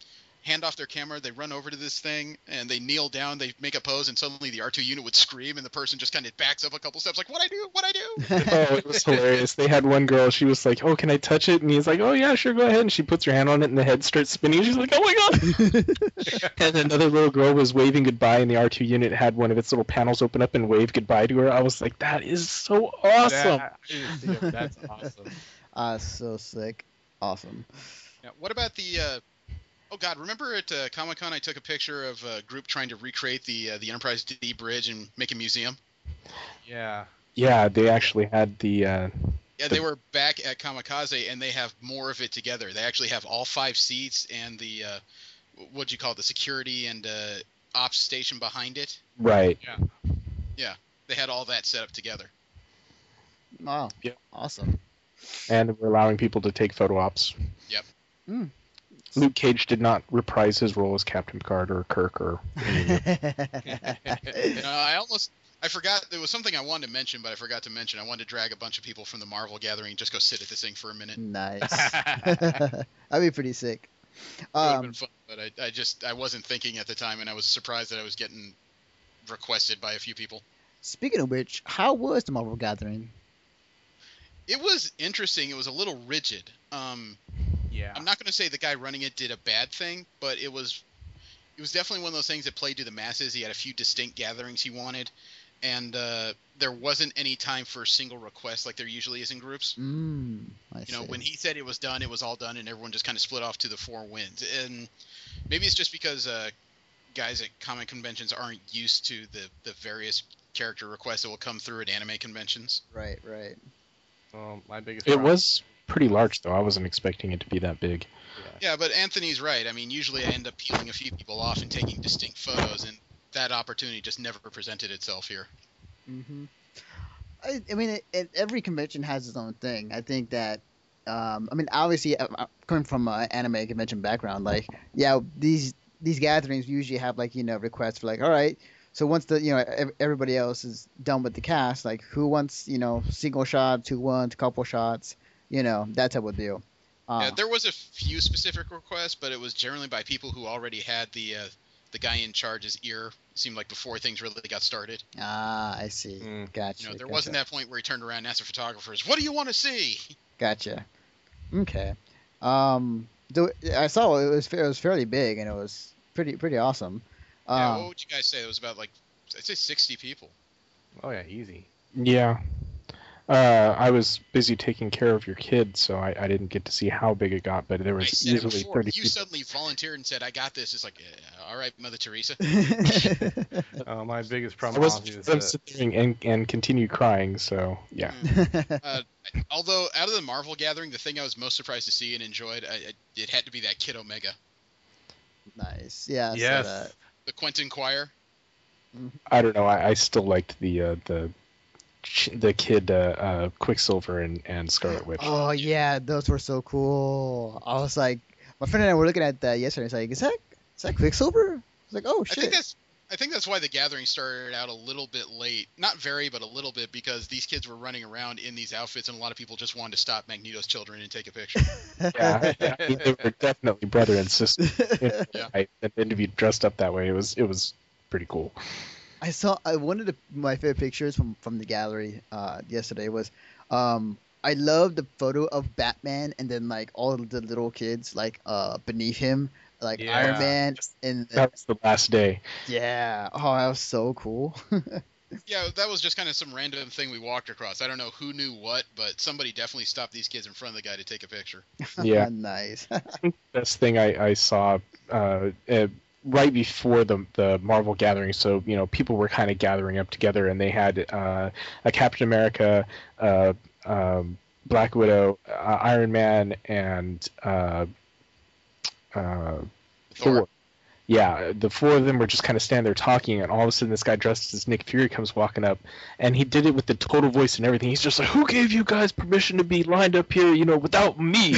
hand off their camera, they run over to this thing, and they kneel down, they make a pose, and suddenly the R2 unit would scream, and the person just kind of backs up a couple steps, like, "What I do? What I do?" <laughs> Oh, it was hilarious. They had one girl. She was like, "Oh, can I touch it?" And he's like, "Oh yeah, sure, go ahead." And she puts her hand on it, and the head starts spinning. She's like, "Oh my god!" <laughs> and another little girl was waving goodbye, and the R2 unit had one of its little panels open up and wave goodbye to her. I was like, "That is so awesome!" That- I didn't see it. That's awesome. Ah, <laughs> so sick. Awesome. Yeah, what about the? Uh, oh God, remember at uh, Comic Con I took a picture of a group trying to recreate the uh, the Enterprise D bridge and make a museum. Yeah. Yeah, they actually had the. Uh, Yeah, they were back at Comikaze, and they have more of it together. They actually have all five seats and the uh, what do you call it, the security and uh, ops station behind it. right. Yeah. Yeah, they had all that set up together. Wow. Yep. Awesome. And we're allowing people to take photo ops. Yep. Mm. Luke Cage did not reprise his role as Captain Picard or Kirk or. Uh, <laughs> I almost I forgot there was something I wanted to mention, but I forgot to mention. I wanted to drag a bunch of people from the Marvel gathering and just go sit at this thing for a minute. nice. <laughs> <laughs> That'd be pretty sick. It would have Um, been fun, but I, I just I wasn't thinking at the time, and I was surprised that I was getting requested by a few people. speaking of which, how was the Marvel Gathering? It was interesting. It was a little rigid. Um, Yeah. I'm not going to say the guy running it did a bad thing, but it was it was definitely one of those things that played to the masses. He had a few distinct gatherings he wanted, and uh, there wasn't any time for single requests like there usually is in groups. Mm, I You know, see. when he said it was done, it was all done, and everyone just kind of split off to the four winds. And maybe it's just because uh, guys at comic conventions aren't used to the the various character requests that will come through at anime conventions. Right, right. Um, my biggest. It problem- was pretty large, though. I wasn't expecting it to be that big. Yeah, but Anthony's right. I mean, usually I end up peeling a few people off and taking distinct photos, and that opportunity just never presented itself here. Mm-hmm. I, I mean, it, it, every convention has its own thing. I think that, um, I mean, obviously, uh, uh, coming from an anime convention background, like, yeah, these these gatherings usually have like you know requests for like, all right, so once the you know everybody else is done with the cast, like who wants you know single shots, who wants couple shots, you know that type of deal. Uh, Yeah, there was a few specific requests, but it was generally by people who already had the uh, the guy in charge's ear. Seemed like before things really got started. ah, I see. Mm. Gotcha. You know, there gotcha. wasn't that point where he turned around and asked the photographers, "What do you want to see?" Gotcha. Okay. Um, though I saw it was it was fairly big and it was pretty pretty awesome. yeah, Um, what would you guys say? It was about like I'd say 60 people. Oh yeah, easy. Yeah. Uh, I was busy taking care of your kid, so I, I didn't get to see how big it got, but there I was said easily before. 30 You people. suddenly volunteered and said, "I got this." It's like, yeah, all right, Mother Teresa. Uh, <laughs> <laughs> my biggest I problem was honestly is them that sitting and and continue crying. So yeah, Uh, although out of the Marvel gathering, the thing I was most surprised to see and enjoyed, I, I, it had to be that Kid Omega, nice. Yeah. Yes, that. the Quentin Quire. I don't know. I, I still liked the uh, the ch- the kid uh, uh, Quicksilver and, and Scarlet Witch. Oh yeah, those were so cool. I was like, my friend and I were looking at that yesterday. It's like, is that is that Quicksilver? I was like, oh I shit. think that's I think that's why the gathering started out a little bit late. Not very, but a little bit because these kids were running around in these outfits, and a lot of people just wanted to stop Magneto's children and take a picture. <laughs> yeah, I mean, they were definitely brother and sister. <laughs> Yeah. I, and then to be dressed up that way, it was it was pretty cool. I saw I one of the, my favorite pictures from from the gallery uh, yesterday was um I love the photo of Batman and then like all of the little kids like uh beneath him like Iron Man and That was the last day. yeah oh that was so cool <laughs> yeah, that was just kind of some random thing we walked across. I don't know who knew what, but somebody definitely stopped these kids in front of the guy to take a picture. <laughs> <laughs> Yeah. nice best thing I, I saw uh, uh, right before the the Marvel gathering. So you know, people were kind of gathering up together, and they had uh, a Captain America, uh, um, Black Widow, uh, Iron Man, and uh, uh, Thor. Thor. Yeah, the four of them were just kind of standing there talking, and all of a sudden, this guy dressed as Nick Fury comes walking up, and he did it with the total voice and everything. He's just like, "Who gave you guys permission to be lined up here? You know, without me?"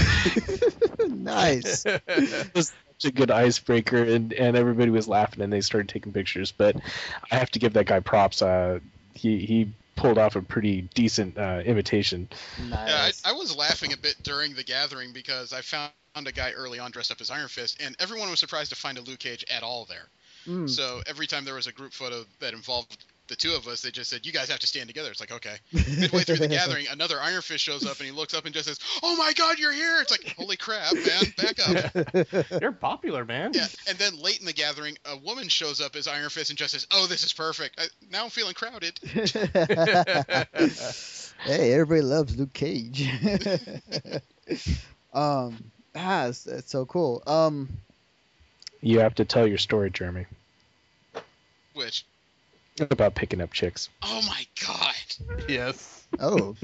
<laughs> nice <laughs> it was such a good icebreaker, and, and everybody was laughing, and they started taking pictures. But I have to give that guy props. Uh, he he pulled off a pretty decent uh, imitation. nice Yeah, I, I was laughing a bit during the gathering because I found a guy early on dressed up as Iron Fist, and everyone was surprised to find a Luke Cage at all there. Mm. So every time there was a group photo that involved the two of us, they just said, "You guys have to stand together." It's like, okay. <laughs> Midway through the <laughs> gathering, another Iron Fist shows up, and he looks up and just says, "Oh my God, you're here!" It's like, holy crap, man, back up. you're popular, man. Yeah, and then late in the gathering, a woman shows up as Iron Fist and just says, "Oh, this is perfect." I, now I'm feeling crowded. <laughs> hey, everybody loves Luke Cage. um, ah, it's, it's so cool. Um, You have to tell your story, Jeremy, Which, about picking up chicks. oh my God. Yes. oh,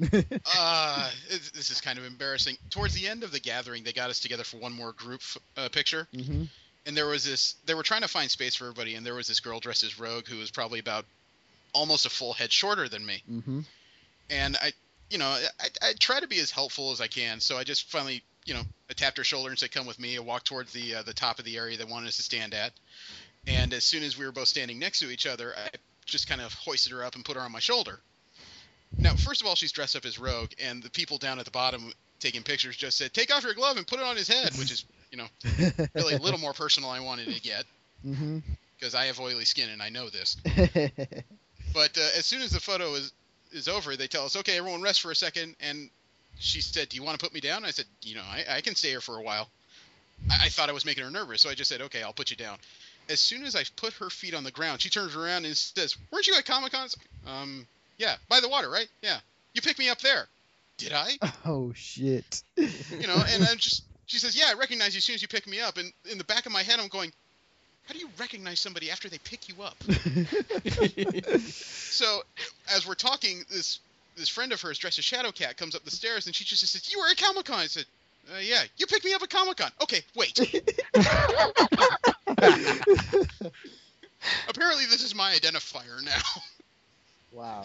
<laughs> uh, this is kind of embarrassing. Towards the end of the gathering, they got us together for one more group uh, picture, hmm and there was this. They were trying to find space for everybody, and there was this girl dressed as Rogue who was probably about almost a full head shorter than me. hmm And I, you know, I, I try to be as helpful as I can. So I just finally, you know, I tapped her shoulder and said, "Come with me." I walked towards the uh, the top of the area they wanted us to stand at, and as soon as we were both standing next to each other, I just kind of hoisted her up and put her on my shoulder. Now, first of all, she's dressed up as Rogue, and the people down at the bottom taking pictures just said, "Take off your glove and put it on his head," which is, you know, really a <laughs> little more personal I wanted to get hmm because I have oily skin and I know this. <laughs> But uh, as soon as the photo is is over, they tell us, "Okay, everyone, rest for a second. And she said, "Do you want to put me down?" I said, "You know, I, I can stay here for a while." I, I thought I was making her nervous, so I just said, "Okay, I'll put you down." As soon as I put her feet on the ground, she turns around and says, "Weren't you at Comic Con?" Um, yeah, by the water, right? Yeah, you picked me up there. Did I? <laughs> oh shit. You know, and I'm just. She says, "Yeah, I recognize you as soon as you pick me up." And in the back of my head, I'm going, "How do you recognize somebody after they pick you up?" <laughs> So as we're talking, this this friend of hers dressed as Shadow Cat comes up the stairs and she just says, "You were at Comic Con." I said, uh, "Yeah, you picked me up at Comic Con." Okay, wait. <laughs> <laughs> Apparently, this is my identifier now. wow.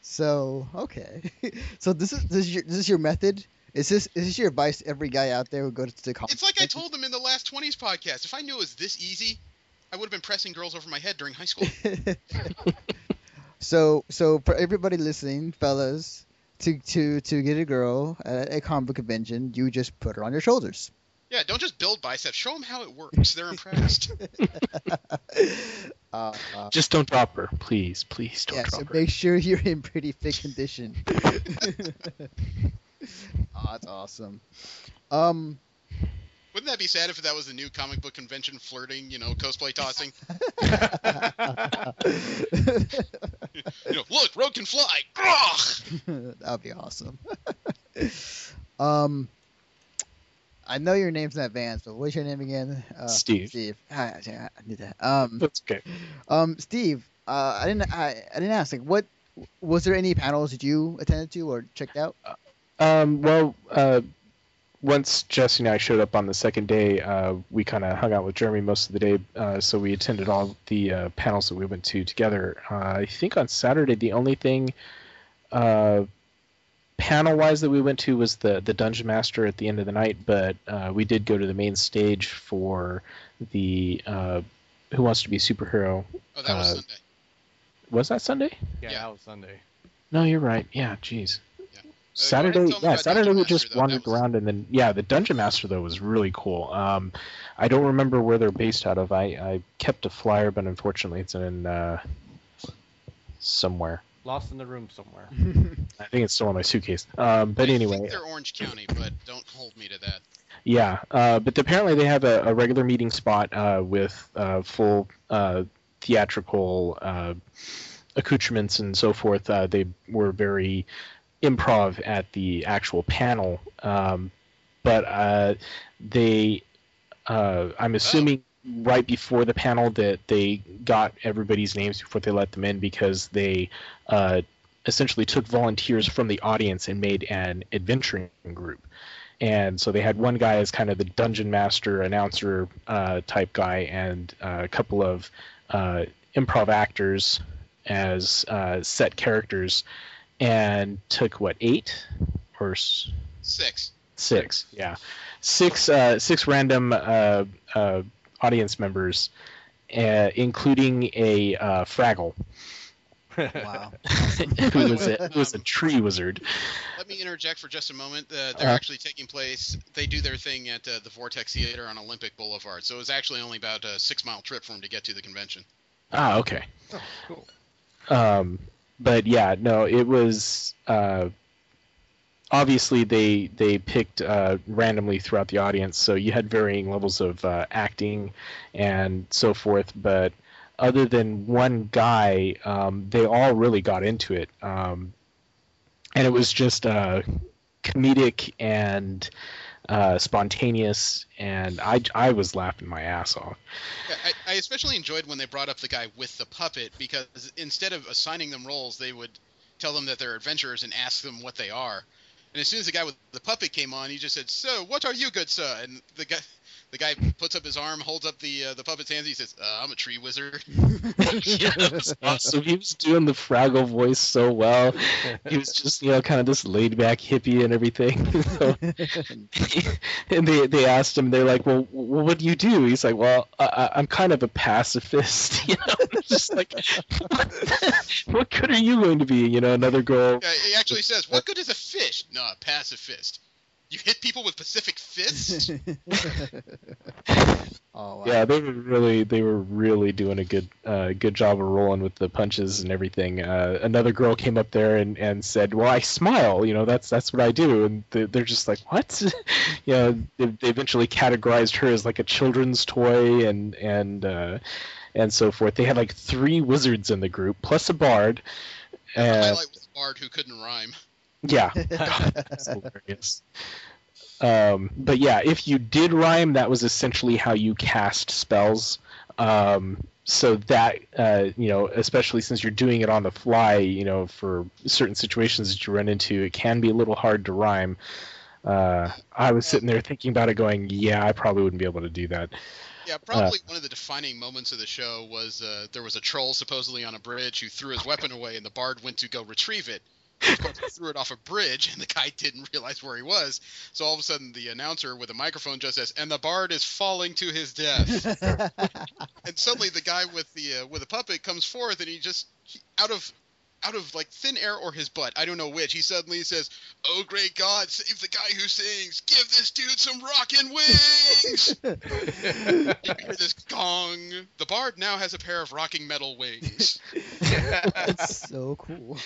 So okay, <laughs> so this is this is your this is your method. Is this is this your advice to every guy out there who goes to college? It's like I told them in the last 20s podcast. If I knew it was this easy, I would have been pressing girls over my head during high school. <laughs> so so for everybody listening, fellas, to to to get a girl at a comic book convention, you just put her on your shoulders. Yeah, don't just build biceps. Show them how it works. They're impressed. Uh, <laughs> uh, Just don't drop her, please, please don't yeah, so drop her. make sure you're in pretty fit condition. <laughs> <laughs> oh, that's awesome. Um, Wouldn't that be sad if that was the new comic book convention flirting, you know, cosplay tossing? You know, look, Rogue can fly. That would be awesome. um, I know your name's in advance, but what's your name again? Uh, Steve. Steve. Ah, I knew that. Um, That's okay. um, Steve. Uh, I didn't. I, I didn't ask. Like, what was there any panels that you attended to or checked out? Um, well, uh, once Jesse and I showed up on the second day, uh, we kind of hung out with Jeremy most of the day. Uh, so we attended all the uh, panels that we went to together. Uh, I think on Saturday, the only thing uh, panel-wise that we went to was the the Dungeon Master at the end of the night. But uh, we did go to the main stage for the uh, Who Wants to Be a Superhero. Oh, that was Uh, Sunday. Was that Sunday? Yeah, Yeah. that was Sunday. No, you're right. Yeah, jeez. Yeah. Saturday, ahead and tell me yeah, about Saturday Dungeon we Master, just though. wandered was- around, and then yeah, the Dungeon Master though was really cool. Um, I don't remember where they're based out of. I, I kept a flyer, but unfortunately it's in uh, somewhere. Lost in the room somewhere. <laughs> I think it's still in my suitcase. Um, but I anyway, think they're Orange County, but don't hold me to that. Yeah, uh, but apparently they have a, a regular meeting spot uh, with uh, full uh, theatrical uh, accoutrements and so forth. Uh, they were very improv at the actual panel, um, but uh, they, uh, I'm assuming right before the panel that they got everybody's names before they let them in because they uh, essentially took volunteers from the audience and made an adventuring group. And so they had one guy as kind of the dungeon master announcer uh, type guy and uh, a couple of uh, improv actors as uh, set characters and took what eight or s- Six. six yeah. Six uh, six random uh, uh, audience members uh, including a uh, fraggle wow. <laughs> who was a, who was a tree wizard Let me interject for just a moment. Uh, they're Uh-huh. actually taking place. They do their thing at uh, the Vortex Theater on Olympic Boulevard, so it was actually only about a six-mile trip for him to get to the convention. ah okay Oh, cool. um, but yeah, no, it was uh, obviously they they picked uh, randomly throughout the audience, so you had varying levels of uh, acting and so forth. But other than one guy, um, they all really got into it, um, and it was just uh, comedic and. Uh, spontaneous, and I, I was laughing my ass off. I, I especially enjoyed when they brought up the guy with the puppet because instead of assigning them roles, they would tell them that they're adventurers and ask them what they are. And as soon as the guy with the puppet came on, he just said, "So, what are you, good sir?" And the guy, the guy puts up his arm, holds up the uh, the puppet's hands, and he says, uh, "I'm a tree wizard." <laughs> yeah, that was awesome. He was doing the Fraggle voice so well. He was just, you know, kind of this laid back hippie and everything. <laughs> So, <laughs> and they they asked him, they're like, "Well, well what do you do?" He's like, "Well, I, I- I'm kind of a pacifist." You know, just like, what, what good are you going to be? You know, another girl. Yeah, he actually says, "What good is a fish?" No, a pacifist. You hit people with Pacific fists. <laughs> <laughs> oh wow. Yeah, they were really they were really doing a good uh, good job of rolling with the punches and everything. Uh, another girl came up there and, and said, "Well, I smile. You know, that's that's what I do." And they- they're just like, "What?" <laughs> you know, they, they eventually categorized her as like a children's toy and and uh, and so forth. They had like three wizards in the group plus a bard. the And, highlight was Bard who couldn't rhyme. Yeah, <laughs> <laughs> God, that's hilarious. Um, but yeah, if you did rhyme, that was essentially how you cast spells. Um, so that uh, you know, especially since you're doing it on the fly, you know, for certain situations that you run into, it can be a little hard to rhyme. Uh, I was sitting there thinking about it, going, "Yeah, I probably wouldn't be able to do that." Yeah, Uh. probably one of the defining moments of the show was uh, there was a troll supposedly on a bridge who threw his weapon away, and the bard went to go retrieve it. Of course, threw it off a bridge, and the guy didn't realize where he was. So all of a sudden, the announcer with a microphone just says, "And the bard is falling to his death." <laughs> and suddenly, the guy with the uh, with the puppet comes forth, and he just he, out of out of like thin air or his butt, I don't know which. He suddenly says, "Oh great God, save the guy who sings! Give this dude some rockin' wings!" <laughs> you hear this gong. The bard now has a pair of rocking metal wings. <laughs> That's so cool.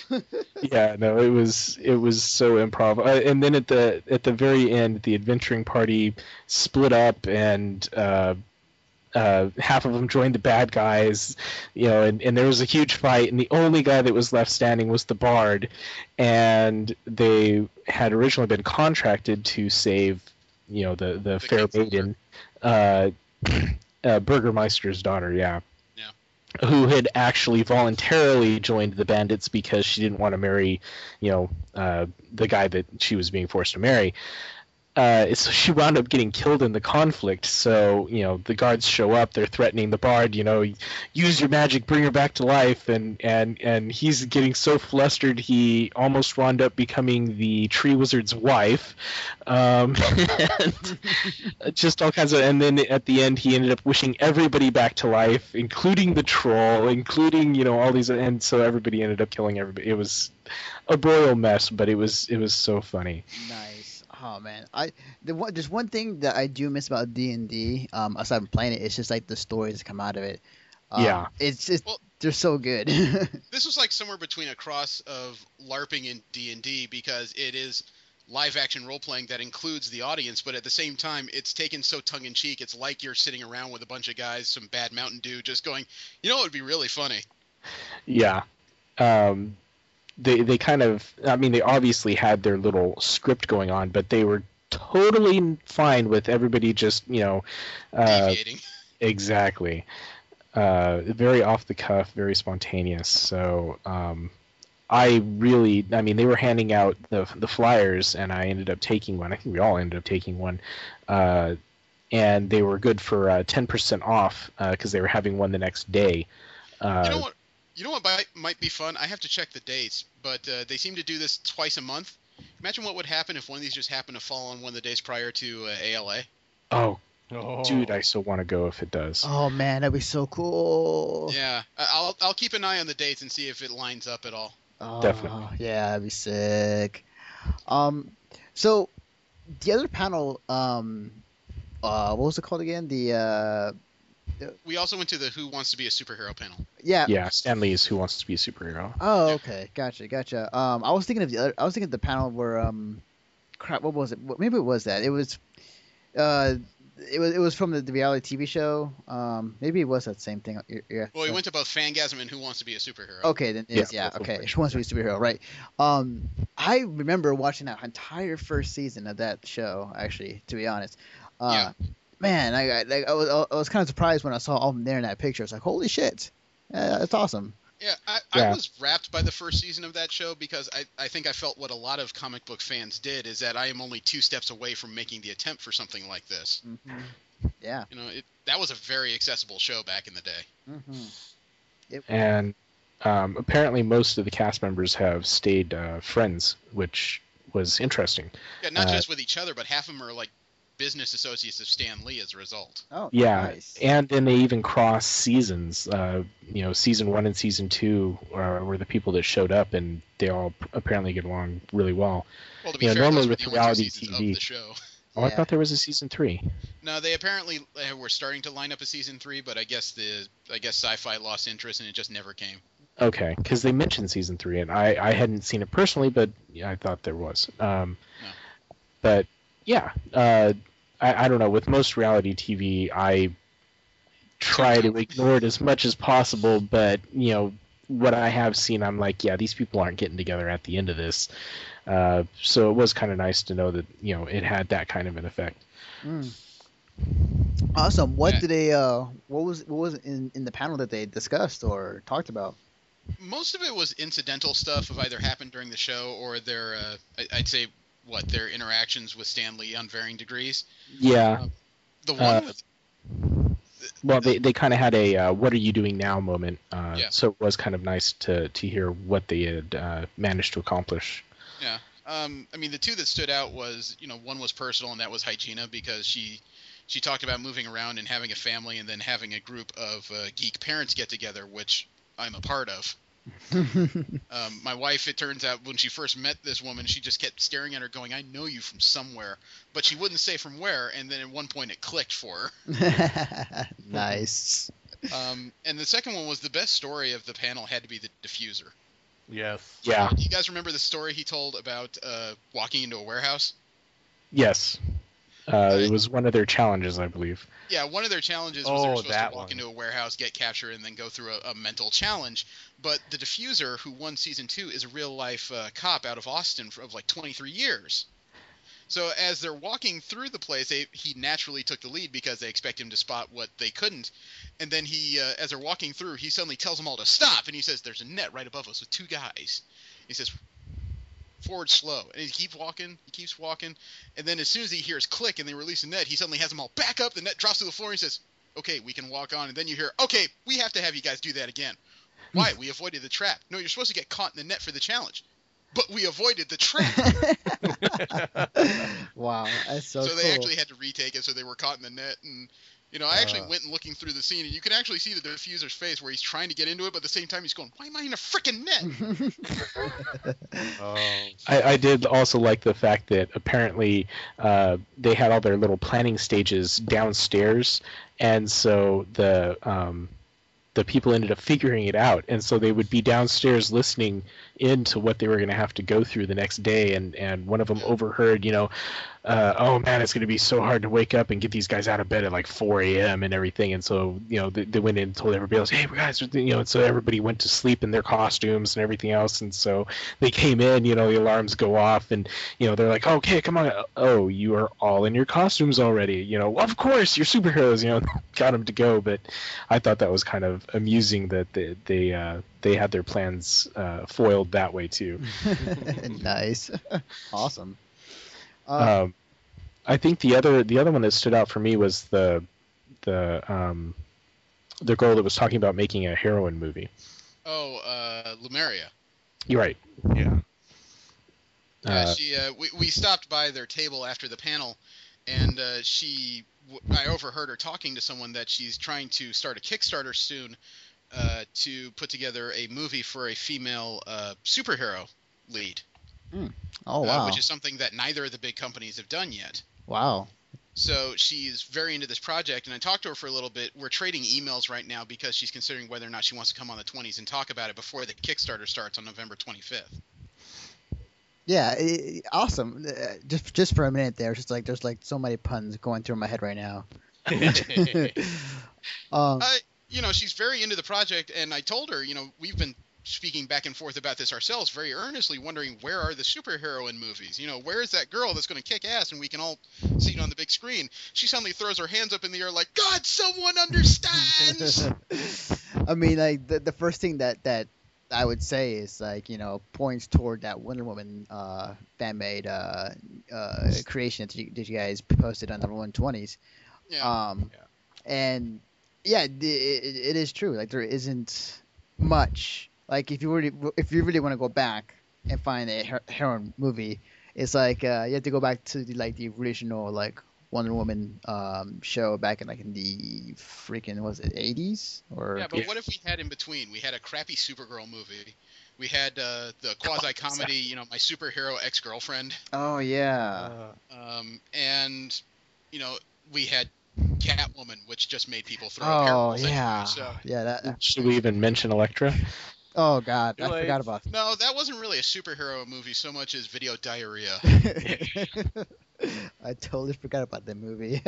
yeah no it was it was so improv uh, and then at the at the very end the adventuring party split up and uh uh, half of them joined the bad guys, you know, and, and there was a huge fight, and the only guy that was left standing was the bard, and they had originally been contracted to save you know the the, The fair maiden, uh, uh, Burgermeister's daughter, yeah. Yeah. Who had actually voluntarily joined the bandits because she didn't want to marry, you know, uh, the guy that she was being forced to marry. Uh, so she wound up getting killed in the conflict. So you know the guards show up, they're threatening the bard. You know, use your magic, bring her back to life, and and and he's getting so flustered he almost wound up becoming the tree wizard's wife, um, <laughs> and just all kinds of. And then at the end, he ended up wishing everybody back to life, including the troll, including you know all these, and so everybody ended up killing everybody. It was a royal mess, but it was it was so funny. Nice. Oh man, I the one there's one thing that I do miss about D and D. Um, aside from playing it, it's just like the stories that come out of it. Um, Yeah. it's just Well- they're so good. <laughs> This was like somewhere between a cross of LARPing and D and D because it is live action role playing that includes the audience, but at the same time, it's taken so tongue in cheek. It's like you're sitting around with a bunch of guys, some bad Mountain Dew, just going, you know, it would be really funny. Yeah. Um, they they kind of I mean they obviously had their little script going on, but they were totally fine with everybody just you know uh, Deviating. exactly uh, very off the cuff, very spontaneous. So um, I really I mean they were handing out the the flyers and I ended up taking one. I think we all ended up taking one. Uh, and they were good for uh, 10% off because they were having one the next day. Uh, you know what? You know what might, might be fun? I have to check the dates, but uh, they seem to do this twice a month. Imagine what would happen if one of these just happened to fall on one of the days prior to uh, ALA. Oh, Oh. Dude, I so want to go if it does. oh man, that'd be so cool. Yeah, I- I'll I'll keep an eye on the dates and see if it lines up at all. Oh, Definitely. Yeah, that'd be sick. Um, so the other panel, um, uh, what was it called again? The uh, We also went to the Who Wants to Be a Superhero panel. yeah. Yeah, Stanley Lee's Who Wants to Be a Superhero. Oh, okay, gotcha, gotcha. Um, I was thinking of the other. I was thinking of the panel where um, crap. What was it? Maybe it was that. It was, uh, it was it was from the, the reality TV show. Um, maybe it was that same thing. Yeah, Yeah. Well, we went to both Fangasm and Who Wants to Be a Superhero. Okay, then it is, Yeah, yeah, both of okay. Who wants to be a superhero, right? Um, I remember watching that entire first season of that show. Actually, to be honest, uh, man, I, I, like, I was I was kind of surprised when I saw all of them there in that picture. It's like, holy shit, uh, that's awesome. Yeah, I, Yeah. I was wrapped by the first season of that show because I, I think I felt what a lot of comic book fans did is that I am only two steps away from making the attempt for something like this. hmm <laughs> Yeah. You know, it, that was a very accessible show back in the day. Mm-hmm. And um, apparently, most of the cast members have stayed uh, friends, which was interesting. Yeah, not Uh, just with each other, but half of them are like business associates of Stan Lee as a result. Oh, Yeah, nice. and then they even cross seasons. Uh, you know, season one and season two uh, were the people that showed up, and they all apparently get along really well. Well, to be Yeah, fair, normally those were with the reality TV. of the show. Oh, I thought there was a season three. No, they apparently uh, were starting to line up a season three, but I guess the I guess Sci-Fi lost interest and it just never came. Okay, because they mentioned season three, and I, I hadn't seen it personally, but yeah, I thought there was. Um, No. But yeah, uh, I, I don't know. With most reality TV, I try to ignore it as much as possible, but you know what I have seen, I'm like, yeah, these people aren't getting together at the end of this. Uh, so it was kind of nice to know that you know it had that kind of an effect. Mm. Awesome. What Yeah. did they? Uh, what was what was in in the panel that they discussed or talked about? Most of it was incidental stuff of either happened during the show or their uh, I, I'd say what their interactions with Stan Lee on varying degrees. Yeah. The one Uh, with Well, they, they kind of had a uh, "What are you doing now?" moment, uh, Yeah. so it was kind of nice to to hear what they had uh, managed to accomplish. Yeah. Um, I mean, the two that stood out was, you know, one was personal, and that was Hygiena because she she talked about moving around and having a family, and then having a group of uh, geek parents get together, which I'm a part of. <laughs> Um, my wife, it turns out, when she first met this woman, she just kept staring at her, going, "I know you from somewhere," but she wouldn't say from where. And then at one point, it clicked for her. <laughs> nice. Um, and the second one was the best story of the panel had to be the Defuser. Yes. Yeah. Do you guys remember the story he told about uh, walking into a warehouse? Yes. Uh, it was one of their challenges, I believe. Yeah, one of their challenges was they were Oh, supposed that to walk one. into a warehouse, get captured, and then go through a, a mental challenge. But the Defuser, who won season two, is a real life uh, cop out of Austin for, of like 23 years. So as they're walking through the place, they, he naturally took the lead because they expect him to spot what they couldn't. And then he, uh, as they're walking through, he suddenly tells them all to stop, and he says, "There's a net right above us with two guys." He says, "Forward slow," and he keeps walking. He keeps walking, and then as soon as he hears click and they release the net, he suddenly has them all back up. The net drops to the floor, and he says, "Okay, we can walk on." And then you hear, "Okay, we have to have you guys do that again." Hmm. Why? we avoided the trap. No, you're supposed to get caught in the net for the challenge. But we avoided the trap. <laughs> <laughs> wow, that's so, so cool. they actually had to retake it, so they were caught in the net. And you know, I actually Uh. went and looking through the scene, and you can actually see the Defuser's face where he's trying to get into it, but at the same time he's going, "Why am I in a freaking net?" <laughs> <laughs> Oh, I, I did also like the fact that apparently uh, they had all their little planning stages downstairs, and so the um, the people ended up figuring it out, and so they would be downstairs listening into what they were going to have to go through the next day, and and one of them overheard, you know, uh, oh man, it's going to be so hard to wake up and get these guys out of bed at like 4 a.m. and everything. And so, you know, they, they went in and told everybody else, hey, guys, you know, and so everybody went to sleep in their costumes and everything else. And so they came in, you know, the alarms go off and, you know, they're like, okay, come on. Oh, you are all in your costumes already. You know, of course, you're superheroes, you know, <laughs> got them to go. But I thought that was kind of amusing that they, they, uh, they had their plans uh, foiled that way too. <laughs> nice, <laughs> awesome. Uh, um, I think the other the other one that stood out for me was the the um, the girl that was talking about making a heroin movie. oh, uh, Lemuria. You're right. yeah. Yeah, Uh, she. Uh, we we stopped by their table after the panel, and uh, she. I overheard her talking to someone that she's trying to start a Kickstarter soon uh, to put together a movie for a female uh, superhero lead. oh uh, wow, which is something that neither of the big companies have done yet. wow. So she's very into this project, and I talked to her for a little bit. We're trading emails right now because she's considering whether or not she wants to come on the 20s and talk about it before the Kickstarter starts on November 25th. Yeah, i- i- awesome. Uh, Just just for a minute there, just like there's like so many puns going through my head right now. <laughs> <laughs> um, Uh, you know, she's very into the project, and I told her, you know, we've been speaking back and forth about this ourselves very earnestly, wondering where are the superhero in movies? You know, where is that girl that's going to kick ass and we can all see it on the big screen? She suddenly throws her hands up in the air like, God, someone understands! <laughs> I mean, like the the first thing that that I would say is like you know points toward that Wonder Woman uh, fan made uh, uh, creation that you, that you guys posted on the one twenties. yeah. Um, Yeah. and yeah, the- it, it is true. Like there isn't much. Like if you really if you really want to go back and find a her- heroine movie, it's like uh, you have to go back to the like the original like Wonder Woman um, show back in like in the freaking was it eighties or Yeah, but what if we had in between? We had a crappy Supergirl movie. We had uh, the <laughs> quasi comedy, you know, my superhero ex girlfriend. oh yeah Uh, Um, and, you know, we had Catwoman, which just made people throw oh hairballs at you, yeah So, yeah that Should we even mention Elektra? oh god I late. forgot about That. no, that wasn't really a superhero movie so much as video diarrhea. <laughs> I totally forgot about that movie <laughs>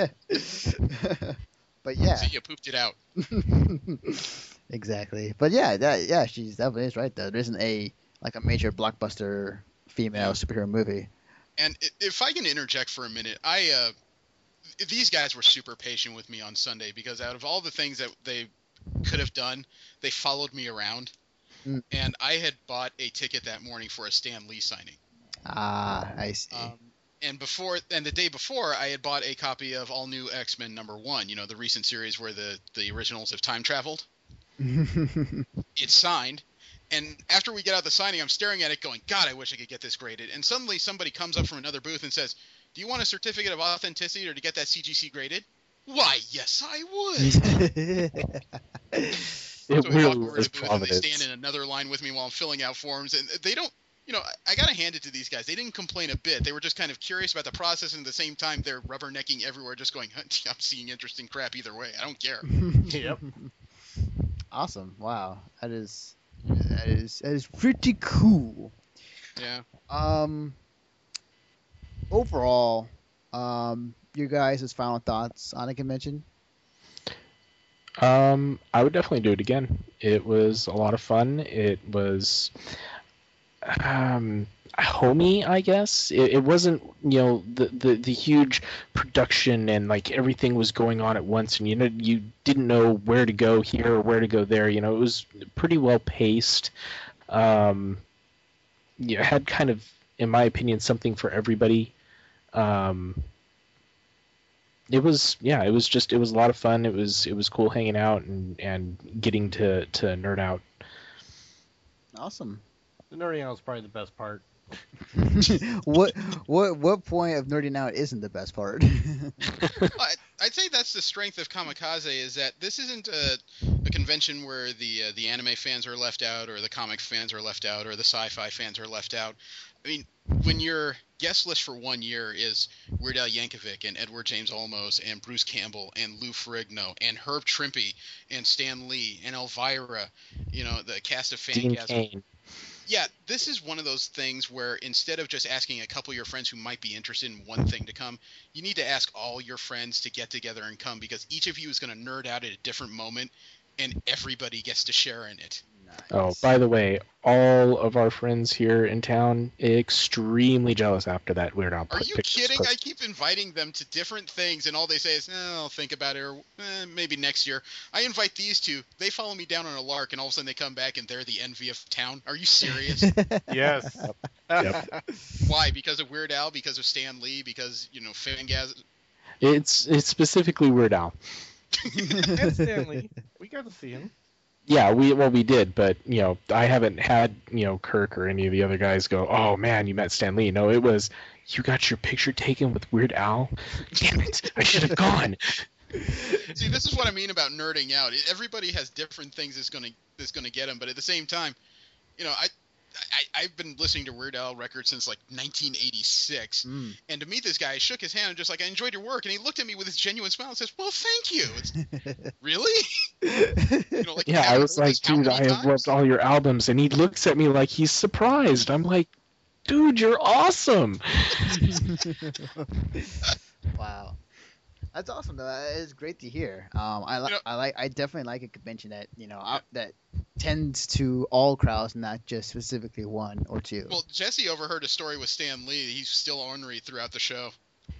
but yeah so you pooped it out. <laughs> exactly. But yeah, that yeah, she's that is right though. There isn't a like a major blockbuster female superhero movie. And if I can interject for a minute, I uh, th- these guys were super patient with me on Sunday because out of all the things that they could have done, they followed me around. Mm. And I had bought a ticket that morning for a Stan Lee signing. Ah, I see. Um, and before and the day before, I had bought a copy of All New X Men number one. You know, the recent series where the the originals have time traveled. <laughs> It's signed, and after we get out the signing, I'm staring at it, going, "God, I wish I could get this graded." And suddenly, somebody comes up from another booth and says, "Do you want a certificate of authenticity or to get that CGC graded?" Why, yes, I would. <laughs> It So we walk really was the booth and they stand in another line with me while I'm filling out forms, and they don't. You know, I, I gotta hand it to these guys. They didn't complain a bit. They were just kind of curious about the process, and at the same time, they're rubbernecking everywhere, just going, <laughs> "I'm seeing interesting crap either way. I don't care." <laughs> Yep. Awesome. Wow. That is that is that is pretty cool. Yeah. Um overall, um you guys' final thoughts on the convention? Um, I would definitely do it again. It was a lot of fun. It was. um, homey, I guess. It, it wasn't, you know, the, the the huge production and like everything was going on at once, and you know, you didn't know where to go here or where to go there. You know, it was pretty well paced. Um, you know, had kind of, in my opinion, something for everybody. Um, it was yeah it was just it was a lot of fun it was it was cool hanging out and and getting to to nerd out Awesome. The nerding out is probably the best part. <laughs> <laughs> what what what point of nerding out isn't the best part? <laughs> I- I'd say that's the strength of Comikaze is that this isn't a, a convention where the uh, the anime fans are left out, or the comic fans are left out, or the sci-fi fans are left out. I mean, when your guest list for one year is Weird Al Yankovic and Edward James Olmos and Bruce Campbell and Lou Ferrigno and Herb Trimpe and Stan Lee and Elvira, you know, the cast of Fangasm. Yeah, this is one of those things where instead of just asking a couple of your friends who might be interested in one thing to come, you need to ask all your friends to get together and come because each of you is going to nerd out at a different moment and everybody gets to share in it. Oh by the way all of our friends here in town extremely jealous after that weird al Are you kidding? posted. I keep inviting them to different things and all they say is, eh, I'll think about it or eh, maybe next year. I invite these two. They follow me down on a lark and all of a sudden they come back and they're the envy of town. Are you serious? <laughs> Yes. Yep. <laughs> Why? Because of Weird Al? Because of Stan Lee? Because, you know, Fangasm? it's it's specifically weird al <laughs> and Stan Lee. We got to see him. Yeah, we well we did, but you know I haven't had you know Kirk or any of the other guys go, oh man, you met Stan Lee. No, it was you got your picture taken with Weird Al. Damn it, I should have gone. <laughs> See, this is what I mean about nerding out. Everybody has different things that's gonna that's gonna get them, but at the same time, you know, I, I I've been listening to Weird Al records since like 1986, Mm. and to meet this guy, I shook his hand and just like I enjoyed your work, and he looked at me with his genuine smile and says, "Well, thank you." It's, <laughs> really? You know, like Yeah, I was like, dude, I have times? loved all your albums, and he looks at me like he's surprised. I'm like, dude, you're awesome. <laughs> <laughs> wow. That's awesome though. It's great to hear. Um, I like, You know- I like, I definitely like a convention that you know out, that tends to all crowds, not just specifically one or two. Well, Jesse overheard a story with Stan Lee. He's still ornery throughout the show.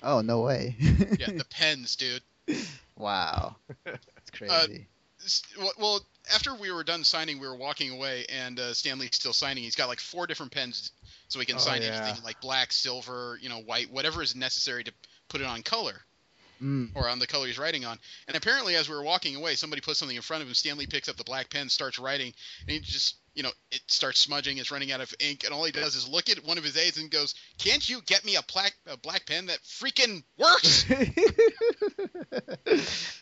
oh no way. <laughs> Yeah, the <laughs> pens, dude. wow. It's crazy. S- well- Well, after we were done signing, we were walking away, and uh, Stan Lee's still signing. He's got like four different pens, so he can Oh, sign yeah. anything like black, silver, you know, white, whatever is necessary to put it on color mm. or on the color he's writing on. And apparently, as we were walking away, somebody put something in front of him. Stan Lee picks up the black pen, starts writing, and he just, you know, it starts smudging. It's running out of ink, and all he does is look at one of his aides and goes, "Can't you get me a black a black pen that freaking works?" <laughs>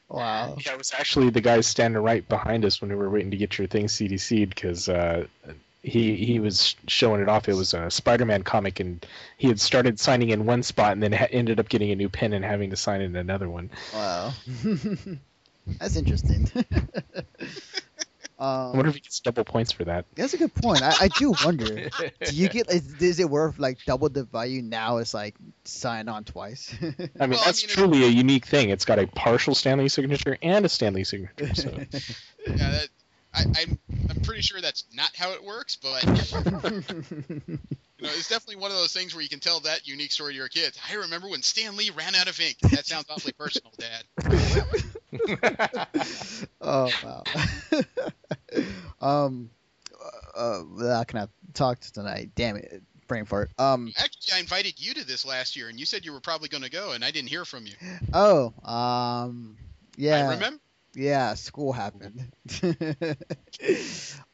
<laughs> wow. Yeah, it was actually the guy standing right behind us when we were waiting to get your thing CGC'd because uh, he he was showing it off. It was a Spider-Man comic, and he had started signing in one spot and then ha- ended up getting a new pen and having to sign in another one. Wow. <laughs> That's interesting. <laughs> I um, wonder if he gets double points for that. that's a good point. I, I do wonder. Do you get? Is, is it worth like double the value now? It's like sign on twice. <laughs> I mean, Well, I that's mean, truly a unique thing. It's got a partial Stan Lee signature and a Stan Lee signature. So. yeah, that, I, I'm I'm pretty sure that's not how it works, but <laughs> You know, it's definitely one of those things where you can tell that unique story to your kids. I remember when Stan Lee ran out of ink. That sounds awfully <laughs> personal, Dad. <laughs> oh wow. um, uh, uh, I cannot talk tonight. Damn it, brain fart. Um. Actually, I invited you to this last year, and you said you were probably going to go, and I didn't hear from you. Oh. Um. Yeah. I remember. Yeah, school happened. <laughs>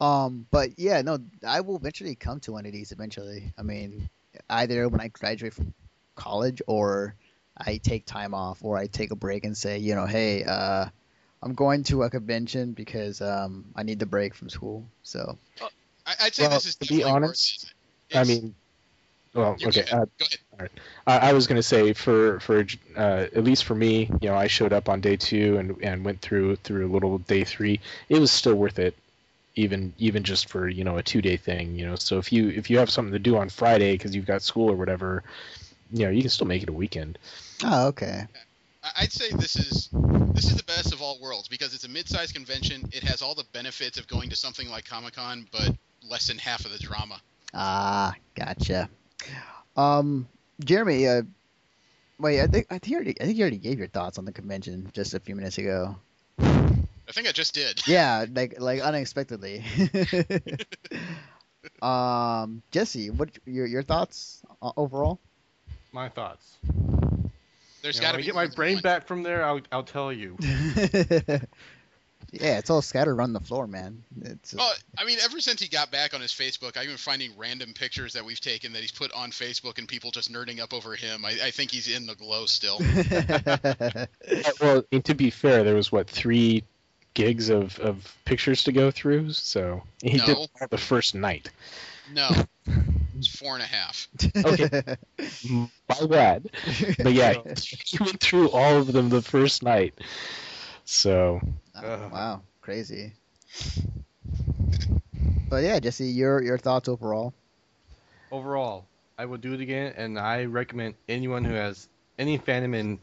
um, but yeah, no, I will eventually come to one of these eventually. I mean, either when I graduate from college or I take time off or I take a break and say, you know, hey, uh, I'm going to a convention because um, I need the break from school. So, I, I'd say Well, this is to be honest, it. I mean, well, you okay. go Uh. Go ahead. I, I was going to say for for uh, at least for me, you know, I showed up on day two and and went through through a little day three. It was still worth it, even even just for you know a two day thing. You know, so if you if you have something to do on Friday because you've got school or whatever, you know, you can still make it a weekend. oh, okay. I- I'd say this is this is the best of all worlds because it's a mid-sized convention. It has all the benefits of going to something like Comic Con, but less than half of the drama. Ah, gotcha. Um, Jeremy, uh, wait, I think I think you already I think you already gave your thoughts on the convention just a few minutes ago. I think I just did. <laughs> Yeah, like like unexpectedly. <laughs> um, Jesse, what your your thoughts uh, overall? My thoughts. There's You know, got to when be I get my brain one. back from there. I'll I'll tell you. <laughs> yeah, it's all scattered around the floor, man. It's Well, I mean, ever since he got back on his Facebook, I've been finding random pictures that we've taken that he's put on Facebook, and people just nerding up over him. I, I think he's in the glow still. <laughs> Uh, well, and to be fair, there was what three gigs of, of pictures to go through, so he did No. all the first night. No, it's four and a half. Okay. My bad. But yeah, <laughs> he went through all of them the first night. So Oh, wow, crazy. But yeah, Jesse, your your thoughts overall? Overall, I will do it again, and I recommend anyone who has any fandom in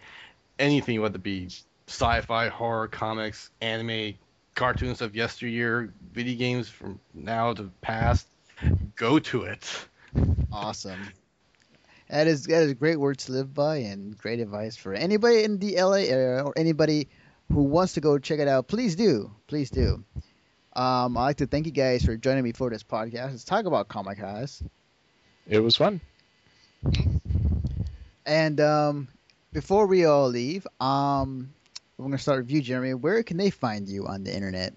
anything, whether it be sci-fi, horror, comics, anime, cartoons of yesteryear, video games from now to past, go to it. Awesome. That is that is great words to live by and great advice for anybody in the LA area or anybody who wants to go check it out. Please do, please do. Um, I'd like to thank you guys for joining me for this podcast. Let's talk about Comikaze. it was fun. And um, before we all leave, um, we're gonna start with you, Jeremy. Where can they find you on the internet?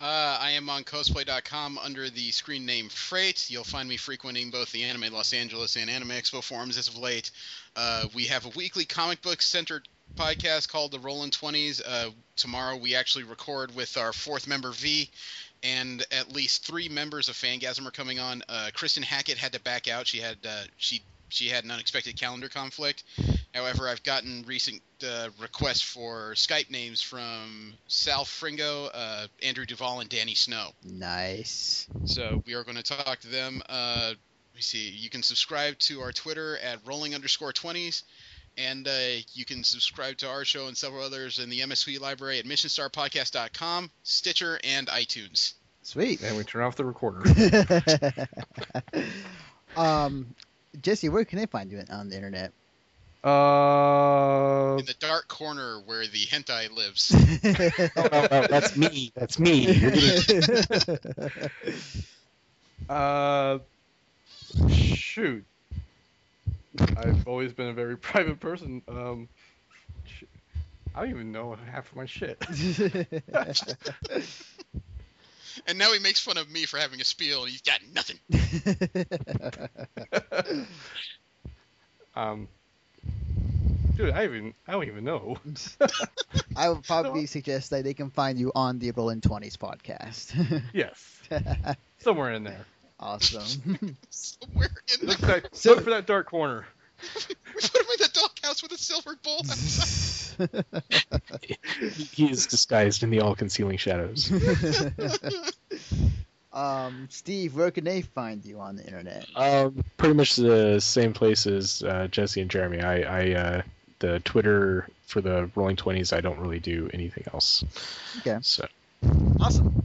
Uh, I am on cosplay.com under the screen name Freight. You'll find me frequenting both the Anime Los Angeles and Anime Expo forums as of late. Uh, we have a weekly comic book centered podcast called The Rolling Twenties. Uh, tomorrow we actually record with our fourth member V, and at least three members of Fangasm are coming on. Uh, Kristen Hackett had to back out. She had uh, she she had an unexpected calendar conflict. However, I've gotten recent uh, requests for Skype names from Sal Fringo, uh, Andrew Duvall, and Danny Snow. Nice. So we are going to talk to them. Uh, let me see. You can subscribe to our Twitter at rolling underscore twenties, and uh, you can subscribe to our show and several others in the MSP library at missionstarpodcast.com, Stitcher, and iTunes. Sweet. And we turn off the recorder. <laughs> um, Jesse, where can they find you on the internet? Uh, In the dark corner where the hentai lives. <laughs> Oh, no, no, that's me. That's me. <laughs> Uh, shoot. I've always been a very <laughs> private person. Um, I don't even know half of my shit. <laughs> <laughs> And now he makes fun of me for having a spiel, and he's got nothing. Um, dude, I even I don't even know. I would probably suggest that they can find you on the Rolling Twenties podcast. Yes, somewhere in there. Awesome. <laughs> Somewhere in Look, for that, So- look for that dark corner. <laughs> We put him in the doghouse with a silver bowl. <laughs> he is disguised in the all-concealing shadows. um, Steve, where can they find you on the internet? Um, pretty much the same place as uh, Jesse and Jeremy. I, I uh, the Twitter for the Rolling Twenties. I don't really do anything else. Okay. So Awesome.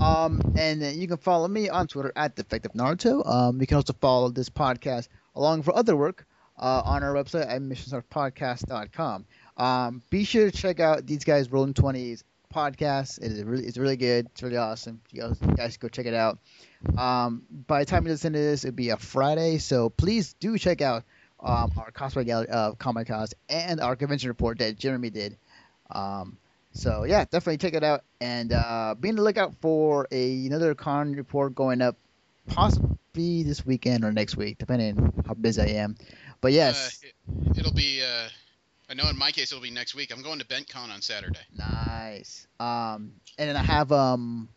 Um, and uh, you can follow me on Twitter at Defective Naruto. Um, you can also follow this podcast along for other work uh, on our website at missionstarpodcast.com. Um, be sure to check out these guys' Rolling Twenties podcast. It is really, it's really good. It's really awesome. You guys, go check it out. Um, by the time you listen to this, it'll be a Friday, so please do check out um, our cosplay gallery of Comikaze and our convention report that Jeremy did. Um, so yeah, definitely check it out and uh, be on the lookout for a, another con report going up, possibly this weekend or next week, depending on how busy I am. But yes, Uh, it, will be. Uh, I know in my case it'll be next week. I'm going to BentCon on Saturday. nice. Um, and then I have um,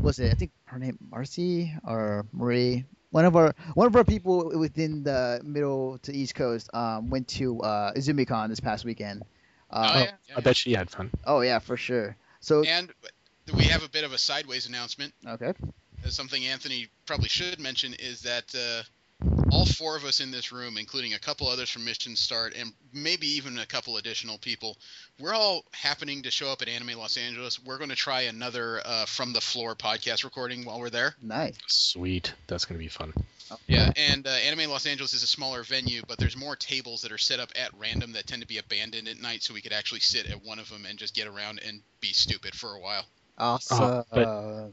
what's it? I think her name Marcy or Marie. One of our one of our people within the middle to east coast um, went to uh, IzumiCon this past weekend. Oh, Uh, yeah, yeah, I bet she had fun. oh yeah, for sure. So. And we have a bit of a sideways announcement. okay. Something Anthony probably should mention is that uh, all four of us in this room, including a couple others from Mission Start, and maybe even a couple additional people, we're all happening to show up at Anime Los Angeles. We're going to try another uh, From the Floor podcast recording while we're there. Nice. Sweet. That's gonna be fun. Yeah, and uh, Anime Los Angeles is a smaller venue, but there's more tables that are set up at random that tend to be abandoned at night, so we could actually sit at one of them and just get around and be stupid for a while. Awesome. but-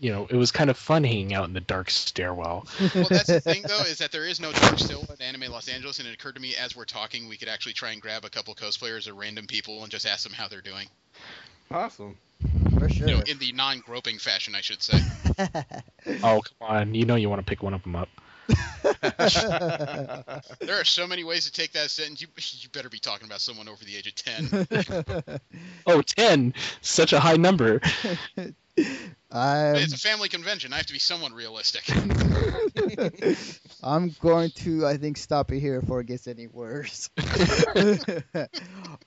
You know, it was kind of fun hanging out in the dark stairwell. Well, that's the thing, though, is that there is no <laughs> dark still at Anime Los Angeles, and it occurred to me as we're talking, we could actually try and grab a couple cosplayers or random people and just ask them how they're doing. Awesome. For sure. You know, in the non-groping fashion, I should say. <laughs> Oh come on, you know you want to pick one of them up. <laughs> There are so many ways to take that sentence. You, you better be talking about someone over the age of 10. Oh, 10! Such a high number. I'm, It's a family convention. I have to be somewhat realistic. <laughs> I'm going to, I think, stop it here before it gets any worse. <laughs>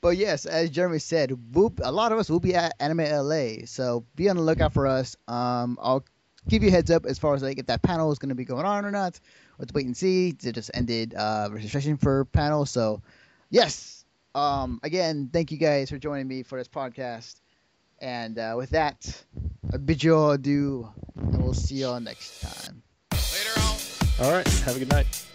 but yes, as Jeremy said, we'll, a lot of us will be at Anime LA, so be on the lookout for us. Um, I'll give you a heads up as far as like if that panel is going to be going on or not. Let's wait and see. It just ended uh, registration for panel, so yes. Um, again, thank you guys for joining me for this podcast. And uh, with that, I bid you all adieu, and we'll see you all next time. Later, all. All right, have a good night.